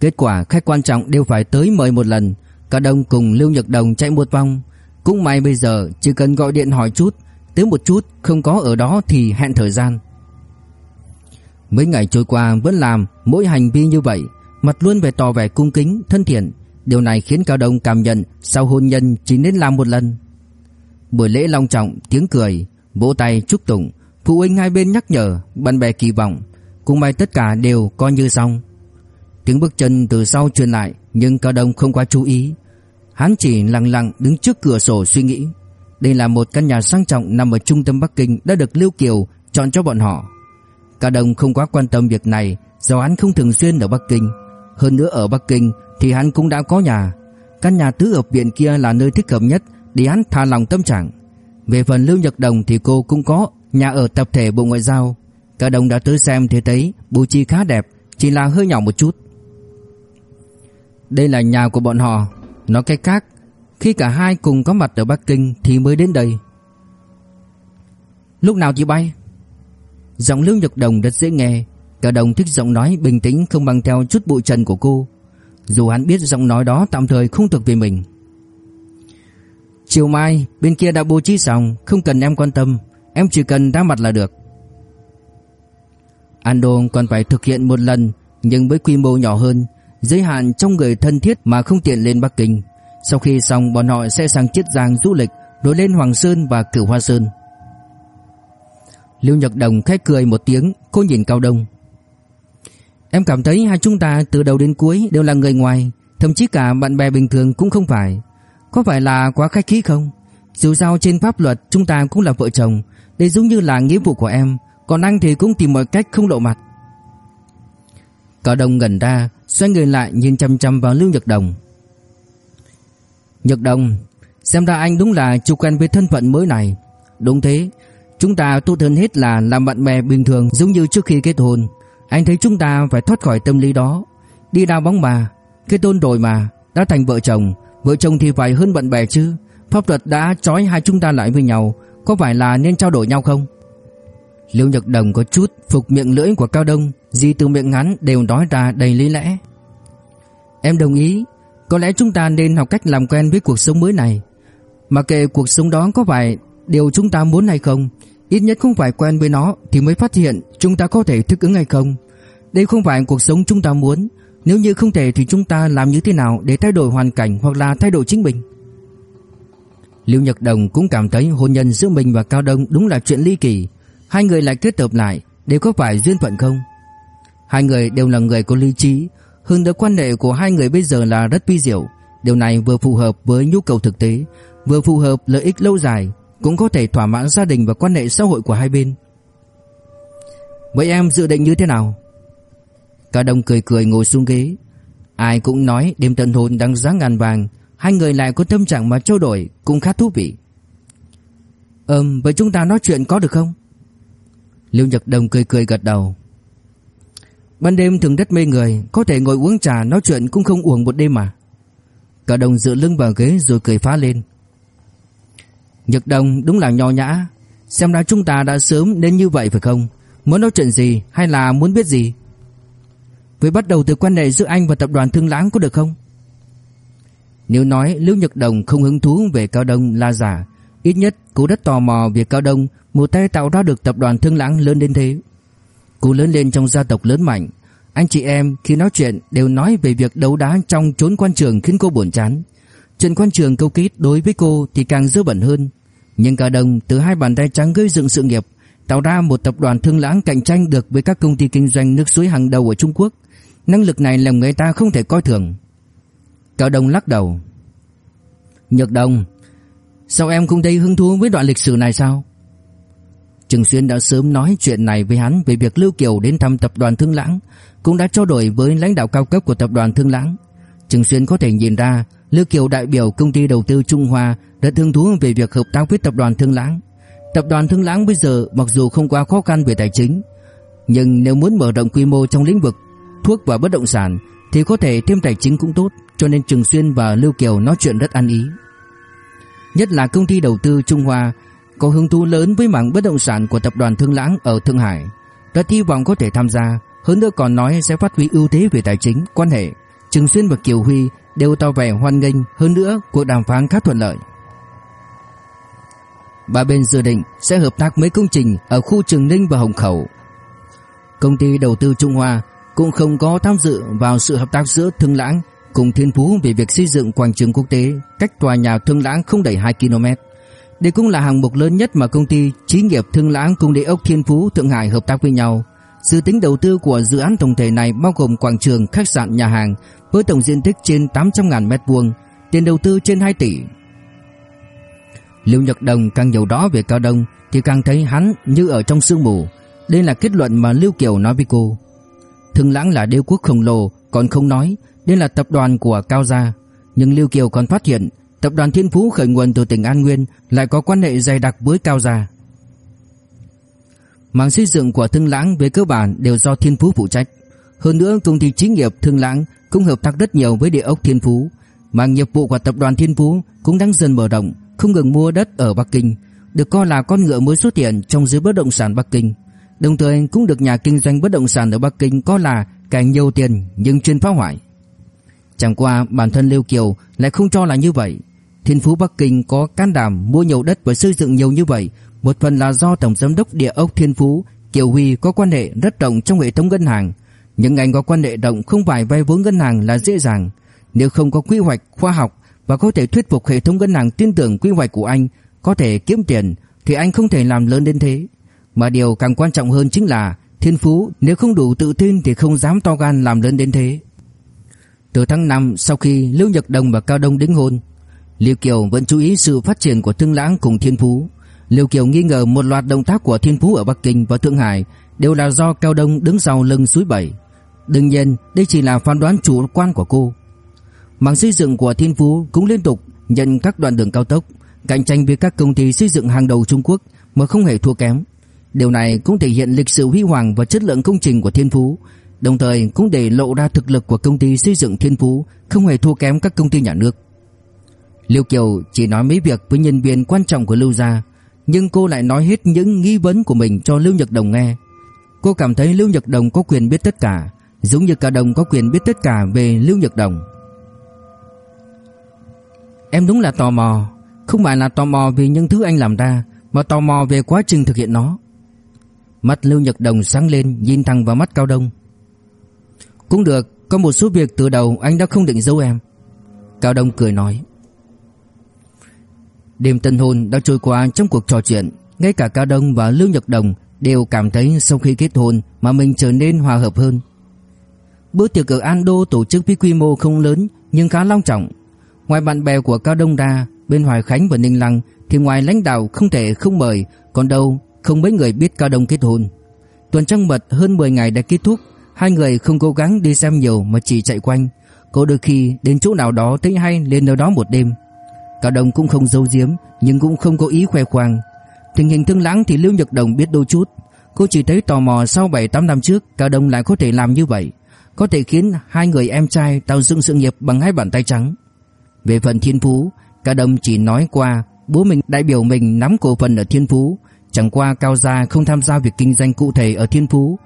Kết quả khách quan trọng đều phải tới mời một lần. Cao Đông cùng Lưu Nhật Đồng chạy một vòng. Cũng may bây giờ chỉ cần gọi điện hỏi chút, tới một chút không có ở đó thì hẹn thời gian. Mấy ngày trôi qua vẫn làm mỗi hành vi như vậy, mặt luôn về tỏ vẻ cung kính, thân thiện. Điều này khiến Cao Đông cảm nhận sau hôn nhân chỉ nên làm một lần. Buổi lễ long trọng, tiếng cười, vỗ tay chúc tụng, phụ huynh hai bên nhắc nhở, bạn bè kỳ vọng, cùng may tất cả đều coi như xong. Tiếng bước chân từ sau truyền lại, nhưng Cao Đông không quá chú ý. Hắn chỉ lặng lặng đứng trước cửa sổ suy nghĩ. Đây là một căn nhà sang trọng nằm ở trung tâm Bắc Kinh đã được Lưu Kiều chọn cho bọn họ. Cả đồng không quá quan tâm việc này do hắn không thường xuyên ở Bắc Kinh. Hơn nữa ở Bắc Kinh thì hắn cũng đã có nhà. Căn nhà tứ hợp viện kia là nơi thích hợp nhất để hắn thả lòng tâm trạng. Về phần Lưu Nhật Đồng thì cô cũng có nhà ở tập thể Bộ Ngoại giao. Cả đồng đã tới xem thì thấy bố trí khá đẹp, chỉ là hơi nhỏ một chút. Đây là nhà của bọn họ, nói cách khác, khi cả hai cùng có mặt ở Bắc Kinh thì mới đến đây. Lúc nào chị bay? Giọng Lưu Nhật Đồng rất dễ nghe, cả đồng thích giọng nói bình tĩnh không bằng theo chút bụi trần của cô. Dù hắn biết giọng nói đó tạm thời không thuộc về mình. Chiều mai bên kia đã bố trí xong Không cần em quan tâm Em chỉ cần ra mặt là được Ando còn phải thực hiện một lần Nhưng với quy mô nhỏ hơn Giới hạn trong người thân thiết mà không tiện lên Bắc Kinh. Sau khi xong, bọn họ sẽ sang Chiết Giang du lịch Rồi lên Hoàng Sơn và Cửu Hoa Sơn. Lưu Nhật Đồng khẽ cười một tiếng, Cô nhìn Cao Đông. Em cảm thấy hai chúng ta từ đầu đến cuối đều là người ngoài, Thậm chí cả bạn bè bình thường cũng không phải. Có phải là quá khách khí không? Dù sao trên pháp luật, chúng ta cũng là vợ chồng Đây giống như là nghĩa vụ của em, Còn anh thì cũng tìm mọi cách không lộ mặt. Cao Đông gần ra Xoay người lại nhìn chăm chăm vào Lưu Nhật Đồng. Nhật Đồng, Xem ra anh đúng là chủ quen với thân phận mới này. Đúng thế, Chúng ta tốt hơn hết là làm bạn bè bình thường Giống như trước khi kết hôn. Anh thấy chúng ta phải thoát khỏi tâm lý đó. Đi đào bóng mà, Kết hôn rồi mà, Đã thành vợ chồng. Vợ chồng thì phải hơn bạn bè chứ. Pháp luật đã trói hai chúng ta lại với nhau, Có phải là nên trao đổi nhau không? Liêu Nhật Đồng có chút phục miệng lưỡi của Cao Đông, Gì từ miệng ngắn đều nói ra đầy lý lẽ Em đồng ý, Có lẽ chúng ta nên học cách làm quen với cuộc sống mới này Mà kệ cuộc sống đó có phải điều chúng ta muốn hay không, Ít nhất không phải quen với nó Thì mới phát hiện chúng ta có thể thích ứng hay không Đây không phải cuộc sống chúng ta muốn, nếu như không thể thì chúng ta làm như thế nào để thay đổi hoàn cảnh hoặc là thay đổi chính mình? Liêu Nhật Đồng cũng cảm thấy hôn nhân giữa mình và Cao Đông đúng là chuyện ly kỳ. Hai người lại kết hợp lại, đều có phải duyên phận không? Hai người đều là người có lý trí, hơn nữa quan hệ của hai người bây giờ là rất vi diệu. Điều này vừa phù hợp với nhu cầu thực tế, vừa phù hợp lợi ích lâu dài, cũng có thể thỏa mãn gia đình và quan hệ xã hội của hai bên. Vậy em dự định như thế nào? Cả đồng cười cười ngồi xuống ghế Ai cũng nói đêm tân hôn đang giá ngàn vàng Hai người lại có tâm trạng mà trao đổi Cũng khá thú vị Ừm vậy chúng ta nói chuyện có được không Liêu Nhật Đồng cười cười gật đầu. Ban đêm thường rất mê người Có thể ngồi uống trà nói chuyện cũng không uổng một đêm mà. Cả đồng dựa lưng vào ghế rồi cười phá lên. Nhật Đồng đúng là nho nhã Xem ra chúng ta đã sớm nên như vậy phải không? Muốn nói chuyện gì hay là muốn biết gì? Vậy bắt đầu từ quan hệ giữa anh và tập đoàn Thương Lãng có được không? Nếu nói Lưu Nhật Đồng không hứng thú về Cao Đông là giả, ít nhất cô rất tò mò việc Cao Đông một tay tạo ra được tập đoàn Thương Lãng lớn đến thế. Cô lớn lên trong gia tộc lớn mạnh, anh chị em khi nói chuyện đều nói về việc đấu đá trong chốn quan trường khiến cô buồn chán. Chuyện quan trường câu kết đối với cô thì càng dơ bẩn hơn. Nhưng cả đồng từ hai bàn tay trắng gây dựng sự nghiệp, tạo ra một tập đoàn Thương Lãng cạnh tranh được với các công ty kinh doanh nước suối hàng đầu ở Trung Quốc. Năng lực này làm người ta không thể coi thường Cao Đông lắc đầu Nhược Đông Sao em không thấy hứng thú với đoạn lịch sử này sao Trừng Xuyên đã sớm nói chuyện này với hắn Về việc Lưu Kiều đến thăm tập đoàn Thương Lãng Cũng đã trao đổi với lãnh đạo cao cấp của tập đoàn Thương Lãng Trừng Xuyên có thể nhìn ra Lưu Kiều đại biểu công ty đầu tư Trung Hoa Rất thương thú về việc hợp tác với tập đoàn Thương Lãng Tập đoàn Thương Lãng bây giờ mặc dù không quá khó khăn về tài chính Nhưng nếu muốn mở rộng quy mô trong lĩnh vực thuốc và bất động sản thì có thể thêm tài chính cũng tốt, cho nên Trừng Xuyên và Lưu Kiều nói chuyện rất ăn ý. Nhất là công ty đầu tư Trung Hoa có hứng thú lớn với mảng bất động sản của tập đoàn Thương Lãng ở Thượng Hải, rất hy vọng có thể tham gia, hơn nữa còn nói sẽ phát huy ưu thế về tài chính, quan hệ. Trừng Xuyên và Kiều Huy đều tỏ vẻ hoan nghênh, hơn nữa cuộc đàm phán khá thuận lợi. Ba bên dự định sẽ hợp tác mấy công trình ở khu Trường Ninh và Hồng Khẩu. Công ty đầu tư Trung Hoa cũng không có tham dự vào sự hợp tác giữa Thương Lãng cùng Thiên Phú về việc xây dựng quảng trường quốc tế cách tòa nhà Thương Lãng không đầy 2 km. Đây cũng là hạng mục lớn nhất mà công ty trí nghiệp Thương Lãng cùng địa ốc Thiên Phú Thượng Hải hợp tác với nhau. Dự tính đầu tư của dự án tổng thể này bao gồm quảng trường, khách sạn, nhà hàng với tổng diện tích trên 800.000 m2, tiền đầu tư trên 2 tỷ. Liệu Nhật Đồng càng nhiều đó về Cao Đông thì càng thấy hắn như ở trong sương mù. Đây là kết luận mà Lưu Kiều nói với cô. Thương Lãng là đế quốc khổng lồ còn không nói Đây là tập đoàn của Cao Gia Nhưng Lưu Kiều còn phát hiện Tập đoàn Thiên Phú khởi nguồn từ tỉnh An Nguyên Lại có quan hệ dày đặc với Cao Gia Mảng xây dựng của Thương Lãng về cơ bản đều do Thiên Phú phụ trách. Hơn nữa công ty chính nghiệp Thương Lãng cũng hợp tác rất nhiều với địa ốc Thiên Phú. Mảng nghiệp vụ của tập đoàn Thiên Phú cũng đang dần mở rộng, không ngừng mua đất ở Bắc Kinh, được coi là con ngựa mới xuất hiện trong giới bất động sản Bắc Kinh. Đồng thời cũng được nhà kinh doanh bất động sản ở Bắc Kinh coi là càng nhiều tiền nhưng chuyên phá hoại. Chẳng qua bản thân Lưu Kiều lại không cho là như vậy. Thiên Phú Bắc Kinh có can đảm mua nhiều đất và xây dựng nhiều như vậy, một phần là do tổng giám đốc địa ốc Thiên Phú Kiều Huy có quan hệ rất rộng trong hệ thống ngân hàng. Những anh có quan hệ rộng không phải vay vốn ngân hàng là dễ dàng. Nếu không có quy hoạch khoa học và có thể thuyết phục hệ thống ngân hàng tin tưởng quy hoạch của anh có thể kiếm tiền thì anh không thể làm lớn đến thế. Mà điều càng quan trọng hơn chính là Thiên Phú nếu không đủ tự tin thì không dám to gan làm lớn đến thế. Từ tháng 5 sau khi Lưu Nhật Đồng và Cao Đông đính hôn, Liêu Kiều vẫn chú ý sự phát triển của Thương Lãng cùng Thiên Phú. Liêu Kiều nghi ngờ một loạt động tác của Thiên Phú ở Bắc Kinh và Thượng Hải đều là do Cao Đông đứng sau lưng suối bảy. Đương nhiên, đây chỉ là phán đoán chủ quan của cô. Mảng xây dựng của Thiên Phú cũng liên tục nhận các đoạn đường cao tốc, cạnh tranh với các công ty xây dựng hàng đầu Trung Quốc mà không hề thua kém. Điều này cũng thể hiện lịch sử huy hoàng và chất lượng công trình của Thiên Phú, đồng thời cũng để lộ ra thực lực của công ty xây dựng Thiên Phú không hề thua kém các công ty nhà nước. Liêu Kiều chỉ nói mấy việc với nhân viên quan trọng của Lưu gia, nhưng cô lại nói hết những nghi vấn của mình cho Lưu Nhật Đồng nghe. Cô cảm thấy Lưu Nhật Đồng có quyền biết tất cả, giống như cả đồng có quyền biết tất cả về Lưu Nhật Đồng. Em đúng là tò mò, không phải là tò mò vì những thứ anh làm ra, mà tò mò về quá trình thực hiện nó. Mắt Lưu Nhật Đồng sáng lên nhìn thẳng vào mắt Cao Đông. Cũng được, có một số việc từ đầu anh đã không định giấu em. Cao Đông cười nói. Đêm tân hôn đã trôi qua trong cuộc trò chuyện, ngay cả Cao Đông và Lưu Nhật Đồng đều cảm thấy sau khi kết hôn mà mình trở nên hòa hợp hơn. Bữa tiệc ở An Đô tổ chức với quy mô không lớn nhưng khá long trọng. Ngoài bạn bè của Cao Đông ra, bên Hoài Khánh và Ninh Lăng thì ngoài lãnh đạo không thể không mời, còn đâu không mấy người biết Cao Đông kết hôn. Tuần trăng mật hơn 10 ngày đã kết thúc, hai người không cố gắng đi xem nhiều mà chỉ chạy quanh. Có đôi khi đến chỗ nào đó thấy hay lên nơi đó một đêm. Cao Đông cũng không giấu giếm nhưng cũng không có ý khoe khoang. Tình hình thương lãng thì Lưu Nhật Đồng biết đôi chút. Cô chỉ thấy tò mò sau 7-8 năm trước Cao Đông lại có thể làm như vậy. Có thể khiến hai người em trai tạo dựng sự nghiệp bằng hai bàn tay trắng. Về phần Thiên Phú, Cao Đông chỉ nói qua bố mình đại biểu mình nắm cổ phần ở Thiên Phú Chẳng qua Cao Gia không tham gia việc kinh doanh cụ thể ở Thiên Phú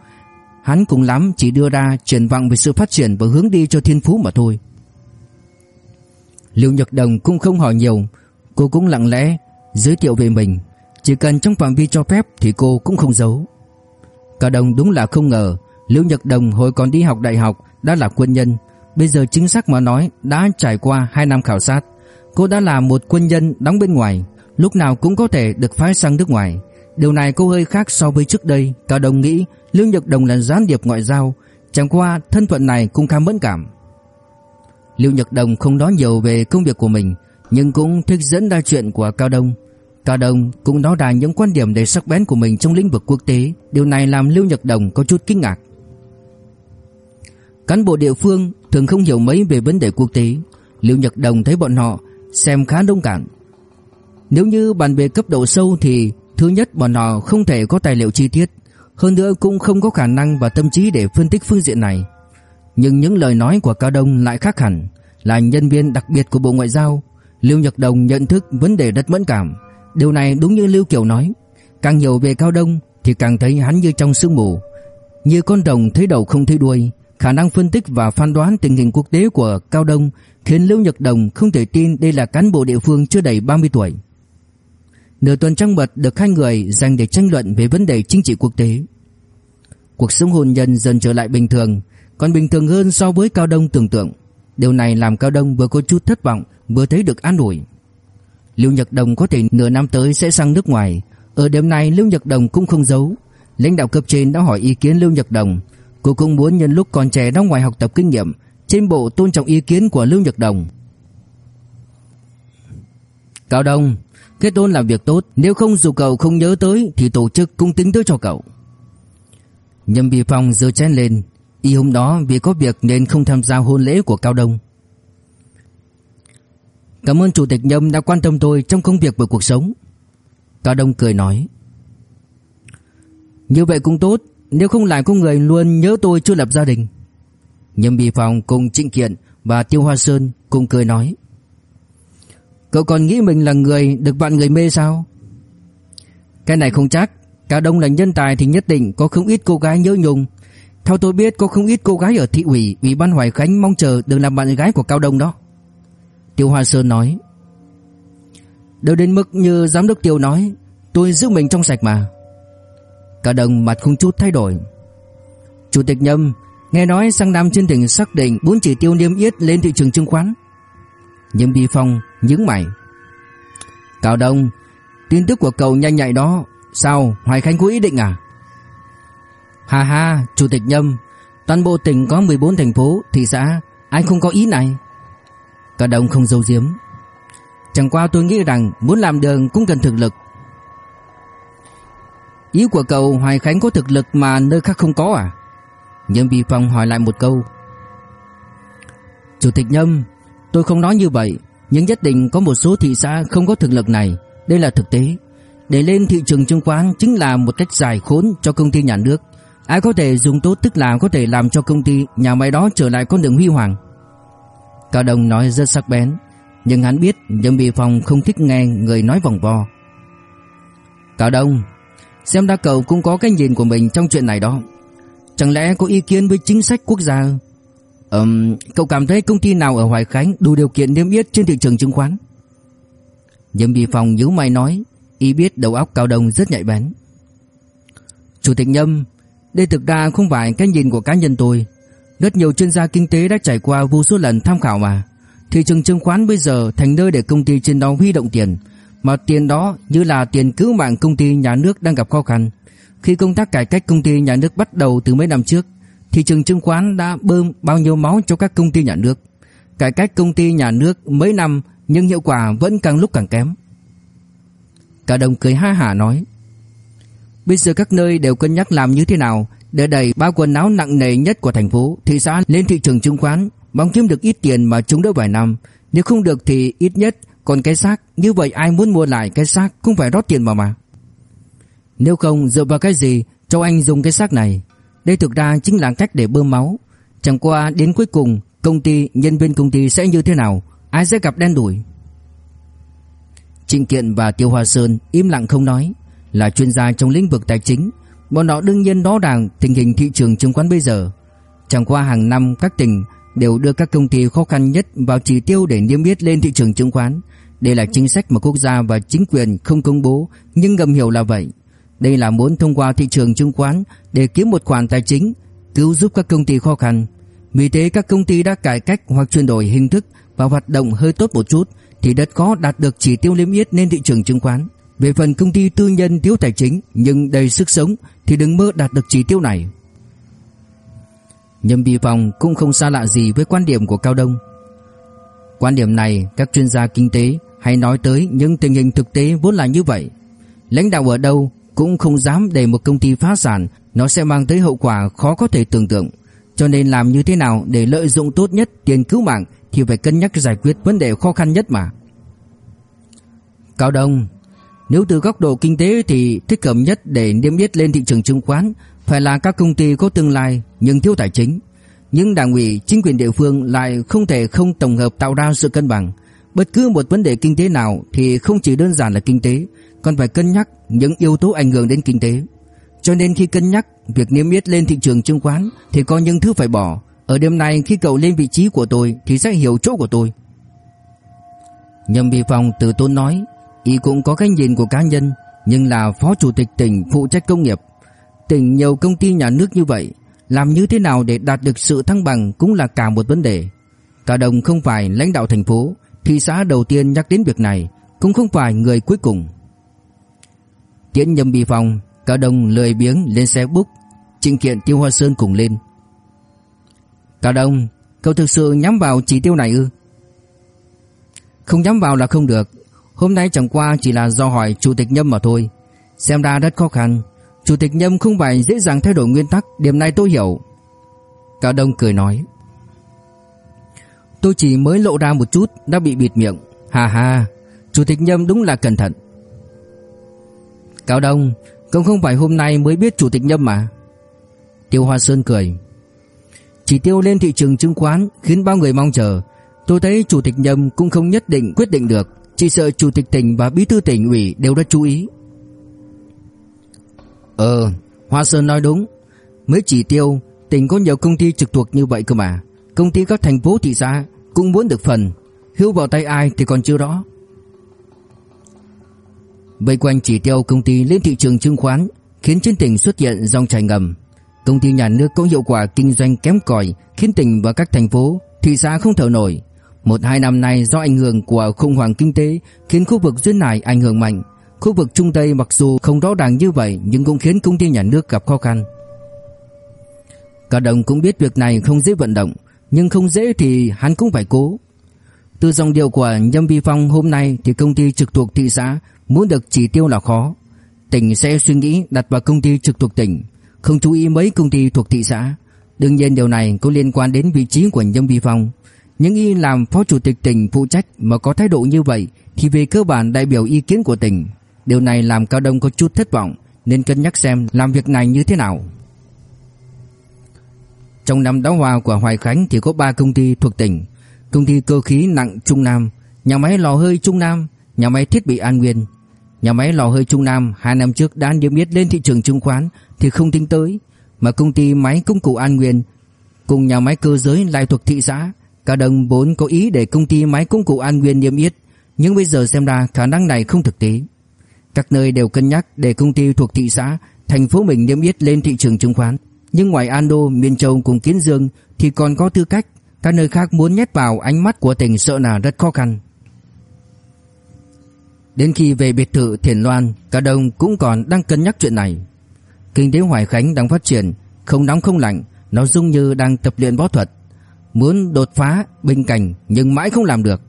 Hắn cùng lắm chỉ đưa ra triển vọng về sự phát triển và hướng đi cho Thiên Phú mà thôi Lưu Nhật Đồng cũng không hỏi nhiều. Cô cũng lặng lẽ giới thiệu về mình. Chỉ cần trong phạm vi cho phép thì cô cũng không giấu. Cao Đồng đúng là không ngờ, Lưu Nhật Đồng hồi còn đi học đại học, đã là quân nhân. Bây giờ chính xác mà nói, đã trải qua 2 năm khảo sát. Cô đã là một quân nhân đóng bên ngoài, Lúc nào cũng có thể được phái sang nước ngoài. Điều này cô hơi khác so với trước đây. Cao Đồng nghĩ Lưu Nhật Đồng là gián điệp ngoại giao, Chẳng qua thân phận này cũng khá mẫn cảm. Lưu Nhật Đồng không nói nhiều về công việc của mình, Nhưng cũng thích dẫn ra chuyện của Cao Đông. Cao Đông cũng nói ra những quan điểm đầy sắc bén của mình trong lĩnh vực quốc tế. Điều này làm Lưu Nhật Đồng có chút kinh ngạc. Cán bộ địa phương thường không hiểu mấy về vấn đề quốc tế. Lưu Nhật Đồng thấy bọn họ xem khá đông cản Nếu như bàn về cấp độ sâu thì Thứ nhất, bọn họ không thể có tài liệu chi tiết. Hơn nữa cũng không có khả năng và tâm trí để phân tích phương diện này. Nhưng những lời nói của Cao Đông lại khác hẳn Là nhân viên đặc biệt của Bộ Ngoại giao. Lưu Nhật Đồng nhận thức vấn đề rất mẫn cảm. Điều này đúng như Lưu Kiều nói. Càng nhiều về Cao Đông Thì càng thấy hắn như trong sương mù. Như con rồng thấy đầu không thấy đuôi Khả năng phân tích và phán đoán tình hình quốc tế của Cao Đông Khiến Lưu Nhật Đồng không thể tin đây là cán bộ địa phương chưa đầy 30 tuổi. Nửa tuần trăng mật được hai người dành để tranh luận về vấn đề chính trị quốc tế. Cuộc sống hôn nhân dần trở lại bình thường, còn bình thường hơn so với Cao Đông tưởng tượng. Điều này làm Cao Đông vừa có chút thất vọng, vừa thấy được an ủi. Lưu Nhật Đồng có thể nửa năm tới sẽ sang nước ngoài. Ở đêm này Lưu Nhật Đồng cũng không giấu. Lãnh đạo cấp trên đã hỏi ý kiến Lưu Nhật Đồng. Cô cũng muốn nhân lúc còn trẻ ra ngoài học tập kinh nghiệm, trên bộ tôn trọng ý kiến của Lưu Nhật Đồng. Cao Đông, Kết hôn làm việc tốt Nếu không dù cậu không nhớ tới Thì tổ chức cũng tính tới cho cậu Nhâm Bì Phong giơ chén lên Y hôm đó vì có việc nên không tham gia hôn lễ của Cao Đông. Cảm ơn Chủ tịch Nhâm đã quan tâm tôi trong công việc và cuộc sống. Cao Đông cười nói. Như vậy cũng tốt, Nếu không lại có người luôn nhớ tôi chưa lập gia đình. Nhâm Bì phòng cùng Trịnh Kiện Và Tiêu Hoa Sơn cùng cười nói. Cậu còn nghĩ mình là người được vạn người mê sao? Cái này không chắc. Cao Đông là nhân tài thì nhất định có không ít cô gái nhớ nhung. Theo tôi biết, có không ít cô gái ở thị ủy Ủy ban Hoài Khánh mong chờ được làm bạn gái của Cao Đông đó. Tiêu Hoa Sơn nói, Đâu đến mức như giám đốc Tiêu nói, Tôi giữ mình trong sạch mà. Cao Đông mặt không chút thay đổi. Chủ tịch Nhâm Nghe nói sang năm trên tỉnh xác định bốn chỉ tiêu niêm yết lên thị trường chứng khoán. Nhâm Bi Phong, nhướng mày. Cao Đông, Tin tức của cậu nhanh nhạy đó, Sao Hoài Khánh có ý định à? Hà ha, Chủ tịch Nhâm. Toàn bộ tỉnh có 14 thành phố, Thị xã. Anh không có ý này? Cả đồng không dâu diếm Chẳng qua tôi nghĩ rằng Muốn làm đường cũng cần thực lực. Ý của cậu Hoài Khánh có thực lực mà nơi khác không có à? Nhâm Vi Phong hỏi lại một câu. Chủ tịch Nhâm, Tôi không nói như vậy. Nhưng nhất định có một số thị xã không có thực lực này. Đây là thực tế. Để lên thị trường chứng khoán chính là một cách giải khốn cho công ty nhà nước. Ai có thể dùng tốt tức là có thể làm cho công ty nhà máy đó trở lại con đường huy hoàng. Cao Đông nói rất sắc bén, nhưng hắn biết Nhâm Bì Phong không thích nghe người nói vòng vo. Cao Đông, xem ra cậu cũng có cái nhìn của mình trong chuyện này đó. Chẳng lẽ có ý kiến với chính sách quốc gia? Ừm, cậu cảm thấy công ty nào ở Hoài Khánh đủ điều kiện niêm yết trên thị trường chứng khoán? Nhâm Bì Phong nhíu mày nói, Y biết đầu óc Cao Đông rất nhạy bén Chủ tịch Nhâm đây thực ra không phải cái nhìn của cá nhân tôi. Rất nhiều chuyên gia kinh tế đã trải qua vô số lần tham khảo mà. Thị trường chứng khoán bây giờ thành nơi để công ty trên đó huy động tiền, Mà tiền đó như là tiền cứu mạng công ty nhà nước đang gặp khó khăn. Khi công tác cải cách công ty nhà nước bắt đầu từ mấy năm trước, Thị trường chứng khoán đã bơm bao nhiêu máu cho các công ty nhà nước. Cải cách công ty nhà nước mấy năm, nhưng hiệu quả vẫn càng lúc càng kém. Cả đồng cười ha hả nói Bây giờ các nơi đều cân nhắc làm như thế nào. Để đẩy bao quần áo nặng nề nhất của thành phố Thị xã lên thị trường chứng khoán Mong kiếm được ít tiền mà chúng đỡ vài năm. Nếu không được thì ít nhất Còn cái xác. Như vậy ai muốn mua lại cái xác Cũng phải rót tiền vào mà. Nếu không dựa vào cái gì Cho anh dùng cái xác này? Đây thực ra chính là cách để bơm máu. Chẳng qua đến cuối cùng Công ty, nhân viên công ty sẽ như thế nào? Ai sẽ gặp đen đủi? Trịnh Kiện và Tiêu Hoa Sơn im lặng không nói, là chuyên gia trong lĩnh vực tài chính, bọn họ đương nhiên rõ ràng tình hình thị trường chứng khoán bây giờ. Chẳng qua hàng năm các tỉnh đều đưa các công ty khó khăn nhất vào chỉ tiêu để niêm yết lên thị trường chứng khoán. Đây là chính sách mà quốc gia và chính quyền không công bố nhưng ngầm hiểu là vậy. Đây là muốn thông qua thị trường chứng khoán để kiếm một khoản tài chính, cứu giúp các công ty khó khăn. Vì thế các công ty đã cải cách hoặc chuyển đổi hình thức và hoạt động hơi tốt một chút thì rất khó đạt được chỉ tiêu niêm yết lên thị trường chứng khoán. Về phần công ty tư nhân thiếu tài chính nhưng đầy sức sống thì đừng mơ đạt được chỉ tiêu này. Nhâm Bì Phong cũng không xa lạ gì với quan điểm của Cao Đông. Quan điểm này các chuyên gia kinh tế hay nói tới những tình hình thực tế vốn là như vậy. Lãnh đạo ở đâu cũng không dám để một công ty phá sản nó sẽ mang tới hậu quả khó có thể tưởng tượng. Cho nên làm như thế nào để lợi dụng tốt nhất tiền cứu mạng thì phải cân nhắc giải quyết vấn đề khó khăn nhất mà. Cao Đông, nếu từ góc độ kinh tế thì thích hợp nhất để niêm yết lên thị trường chứng khoán phải là các công ty có tương lai nhưng thiếu tài chính. Nhưng đảng ủy, chính quyền địa phương lại không thể không tổng hợp tạo ra sự cân bằng. Bất cứ một vấn đề kinh tế nào thì không chỉ đơn giản là kinh tế, còn phải cân nhắc những yếu tố ảnh hưởng đến kinh tế. Cho nên khi cân nhắc việc niêm yết lên thị trường chứng khoán thì có những thứ phải bỏ, ở đêm nay khi cậu lên vị trí của tôi Thì sẽ hiểu chỗ của tôi Nhâm Vi Phong từ tôn nói Y cũng có cái nhìn của cá nhân, Nhưng là phó chủ tịch tỉnh phụ trách công nghiệp Tỉnh nhiều công ty nhà nước như vậy, Làm như thế nào để đạt được sự thăng bằng Cũng là cả một vấn đề Cả đồng không phải lãnh đạo thành phố, Thị xã đầu tiên nhắc đến việc này, Cũng không phải người cuối cùng tiến nhầm bị phòng, Cả đồng lười biếng lên xe búc trình kiện, Tiêu Hoa Sơn cùng lên cả đồng, cậu thực sự nhắm vào chỉ tiêu này ư? Không nhắm vào là không được. Hôm nay chẳng qua chỉ là do hỏi Chủ tịch Nhâm mà thôi. Xem ra rất khó khăn. Chủ tịch Nhâm không phải dễ dàng thay đổi nguyên tắc, điểm này tôi hiểu. Cao Đông cười nói. Tôi chỉ mới lộ ra một chút đã bị bịt miệng. Hà hà, Chủ tịch Nhâm đúng là cẩn thận. Cao Đông, cũng không phải hôm nay mới biết chủ tịch Nhâm mà Tiêu Hoa Sơn cười Chỉ tiêu lên thị trường chứng khoán Khiến bao người mong chờ Tôi thấy chủ tịch Nhâm cũng không nhất định quyết định được chỉ sợ chủ tịch tỉnh và bí thư tỉnh ủy đều đã chú ý. Ờ Hoa Sơn nói đúng. Mới chỉ tiêu, Tỉnh có nhiều công ty trực thuộc như vậy cơ mà. Công ty các thành phố, thị xã Cũng muốn được phần. Hưu vào tay ai thì còn chưa rõ. Vây quanh chỉ tiêu công ty lên thị trường chứng khoán Khiến trên tỉnh xuất hiện dòng chảy ngầm. Công ty nhà nước có hiệu quả kinh doanh kém cỏi Khiến tỉnh và các thành phố, Thị xã không thở nổi. Một hai năm nay do ảnh hưởng của khủng hoảng kinh tế Khiến khu vực duyên hải ảnh hưởng mạnh. Khu vực Trung Tây mặc dù không rõ ràng như vậy, Nhưng cũng khiến công ty nhà nước gặp khó khăn. Cả đồng cũng biết việc này không dễ vận động, Nhưng không dễ thì hắn cũng phải cố. Từ dòng điều của Nhâm Vi Phong hôm nay Thì công ty trực thuộc thị xã Muốn được chỉ tiêu là khó. Tỉnh sẽ suy nghĩ đặt vào công ty trực thuộc tỉnh, Không chú ý mấy công ty thuộc thị xã. Đương nhiên điều này có liên quan đến vị trí của Nhâm Vi Phong. Những y làm phó chủ tịch tỉnh phụ trách Mà có thái độ như vậy Thì về cơ bản đại biểu ý kiến của tỉnh. Điều này làm Cao Đông có chút thất vọng Nên cân nhắc xem làm việc này như thế nào. Trong năm đóng hoa của Hoài Khánh Thì có 3 công ty thuộc tỉnh. Công ty cơ khí nặng Trung Nam Nhà máy lò hơi Trung Nam Nhà máy thiết bị An Nguyên. Nhà máy lò hơi Trung Nam hai năm trước đã niêm yết lên thị trường chứng khoán thì không tính tới, mà công ty máy công cụ An Nguyên cùng nhà máy cơ giới lại thuộc thị xã, cả đồng vốn có ý để công ty máy công cụ An Nguyên niêm yết, nhưng bây giờ xem ra khả năng này không thực tế. Các nơi đều cân nhắc để công ty thuộc thị xã, thành phố mình niêm yết lên thị trường chứng khoán, nhưng ngoài An Đô, Miên Châu cùng Kiến Dương thì còn có tư cách, các nơi khác muốn nhét vào ánh mắt của tỉnh sợ là rất khó khăn. Đến khi về biệt thự Thiền Loan, cả đồng cũng còn đang cân nhắc chuyện này. Kinh tế Hoài Khánh đang phát triển, không nóng không lạnh, nó dung như đang tập luyện võ thuật, muốn đột phá bình cảnh nhưng mãi không làm được.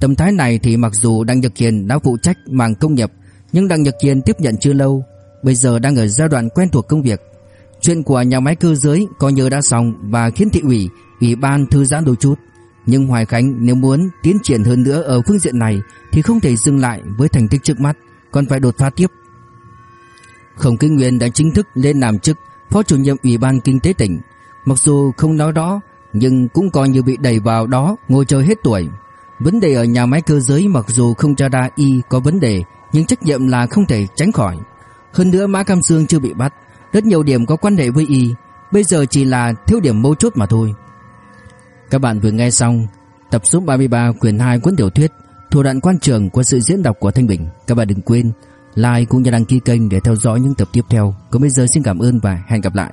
Tâm thái này thì mặc dù Đặng Nhật Kiền đã phụ trách mảng công nghiệp, nhưng Đặng Nhật Kiền tiếp nhận chưa lâu, bây giờ đang ở giai đoạn quen thuộc công việc. Chuyện của nhà máy cơ giới coi như đã xong và khiến thị ủy, ủy ban thư giãn đôi chút. Nhưng Hoài Khánh nếu muốn tiến triển hơn nữa ở phương diện này thì không thể dừng lại với thành tích trước mắt, còn phải đột phá tiếp. Khổng Kinh Nguyên đã chính thức lên làm chức Phó chủ nhiệm Ủy ban Kinh tế tỉnh. Mặc dù không nói đó, nhưng cũng coi như bị đẩy vào đó ngồi chơi hết tuổi. Vấn đề ở nhà máy cơ giới mặc dù không cho ra y có vấn đề, nhưng trách nhiệm là không thể tránh khỏi. Hơn nữa Mã Cam Sương chưa bị bắt, rất nhiều điểm có quan hệ với y, bây giờ chỉ là thiếu điểm mấu chốt mà thôi. Các bạn vừa nghe xong tập số 33 quyển 2 cuốn tiểu thuyết Thủ đoạn quan trường của sự diễn đọc của Thanh Bình. Các bạn đừng quên like cũng như đăng ký kênh để theo dõi những tập tiếp theo. Còn bây giờ xin cảm ơn và hẹn gặp lại.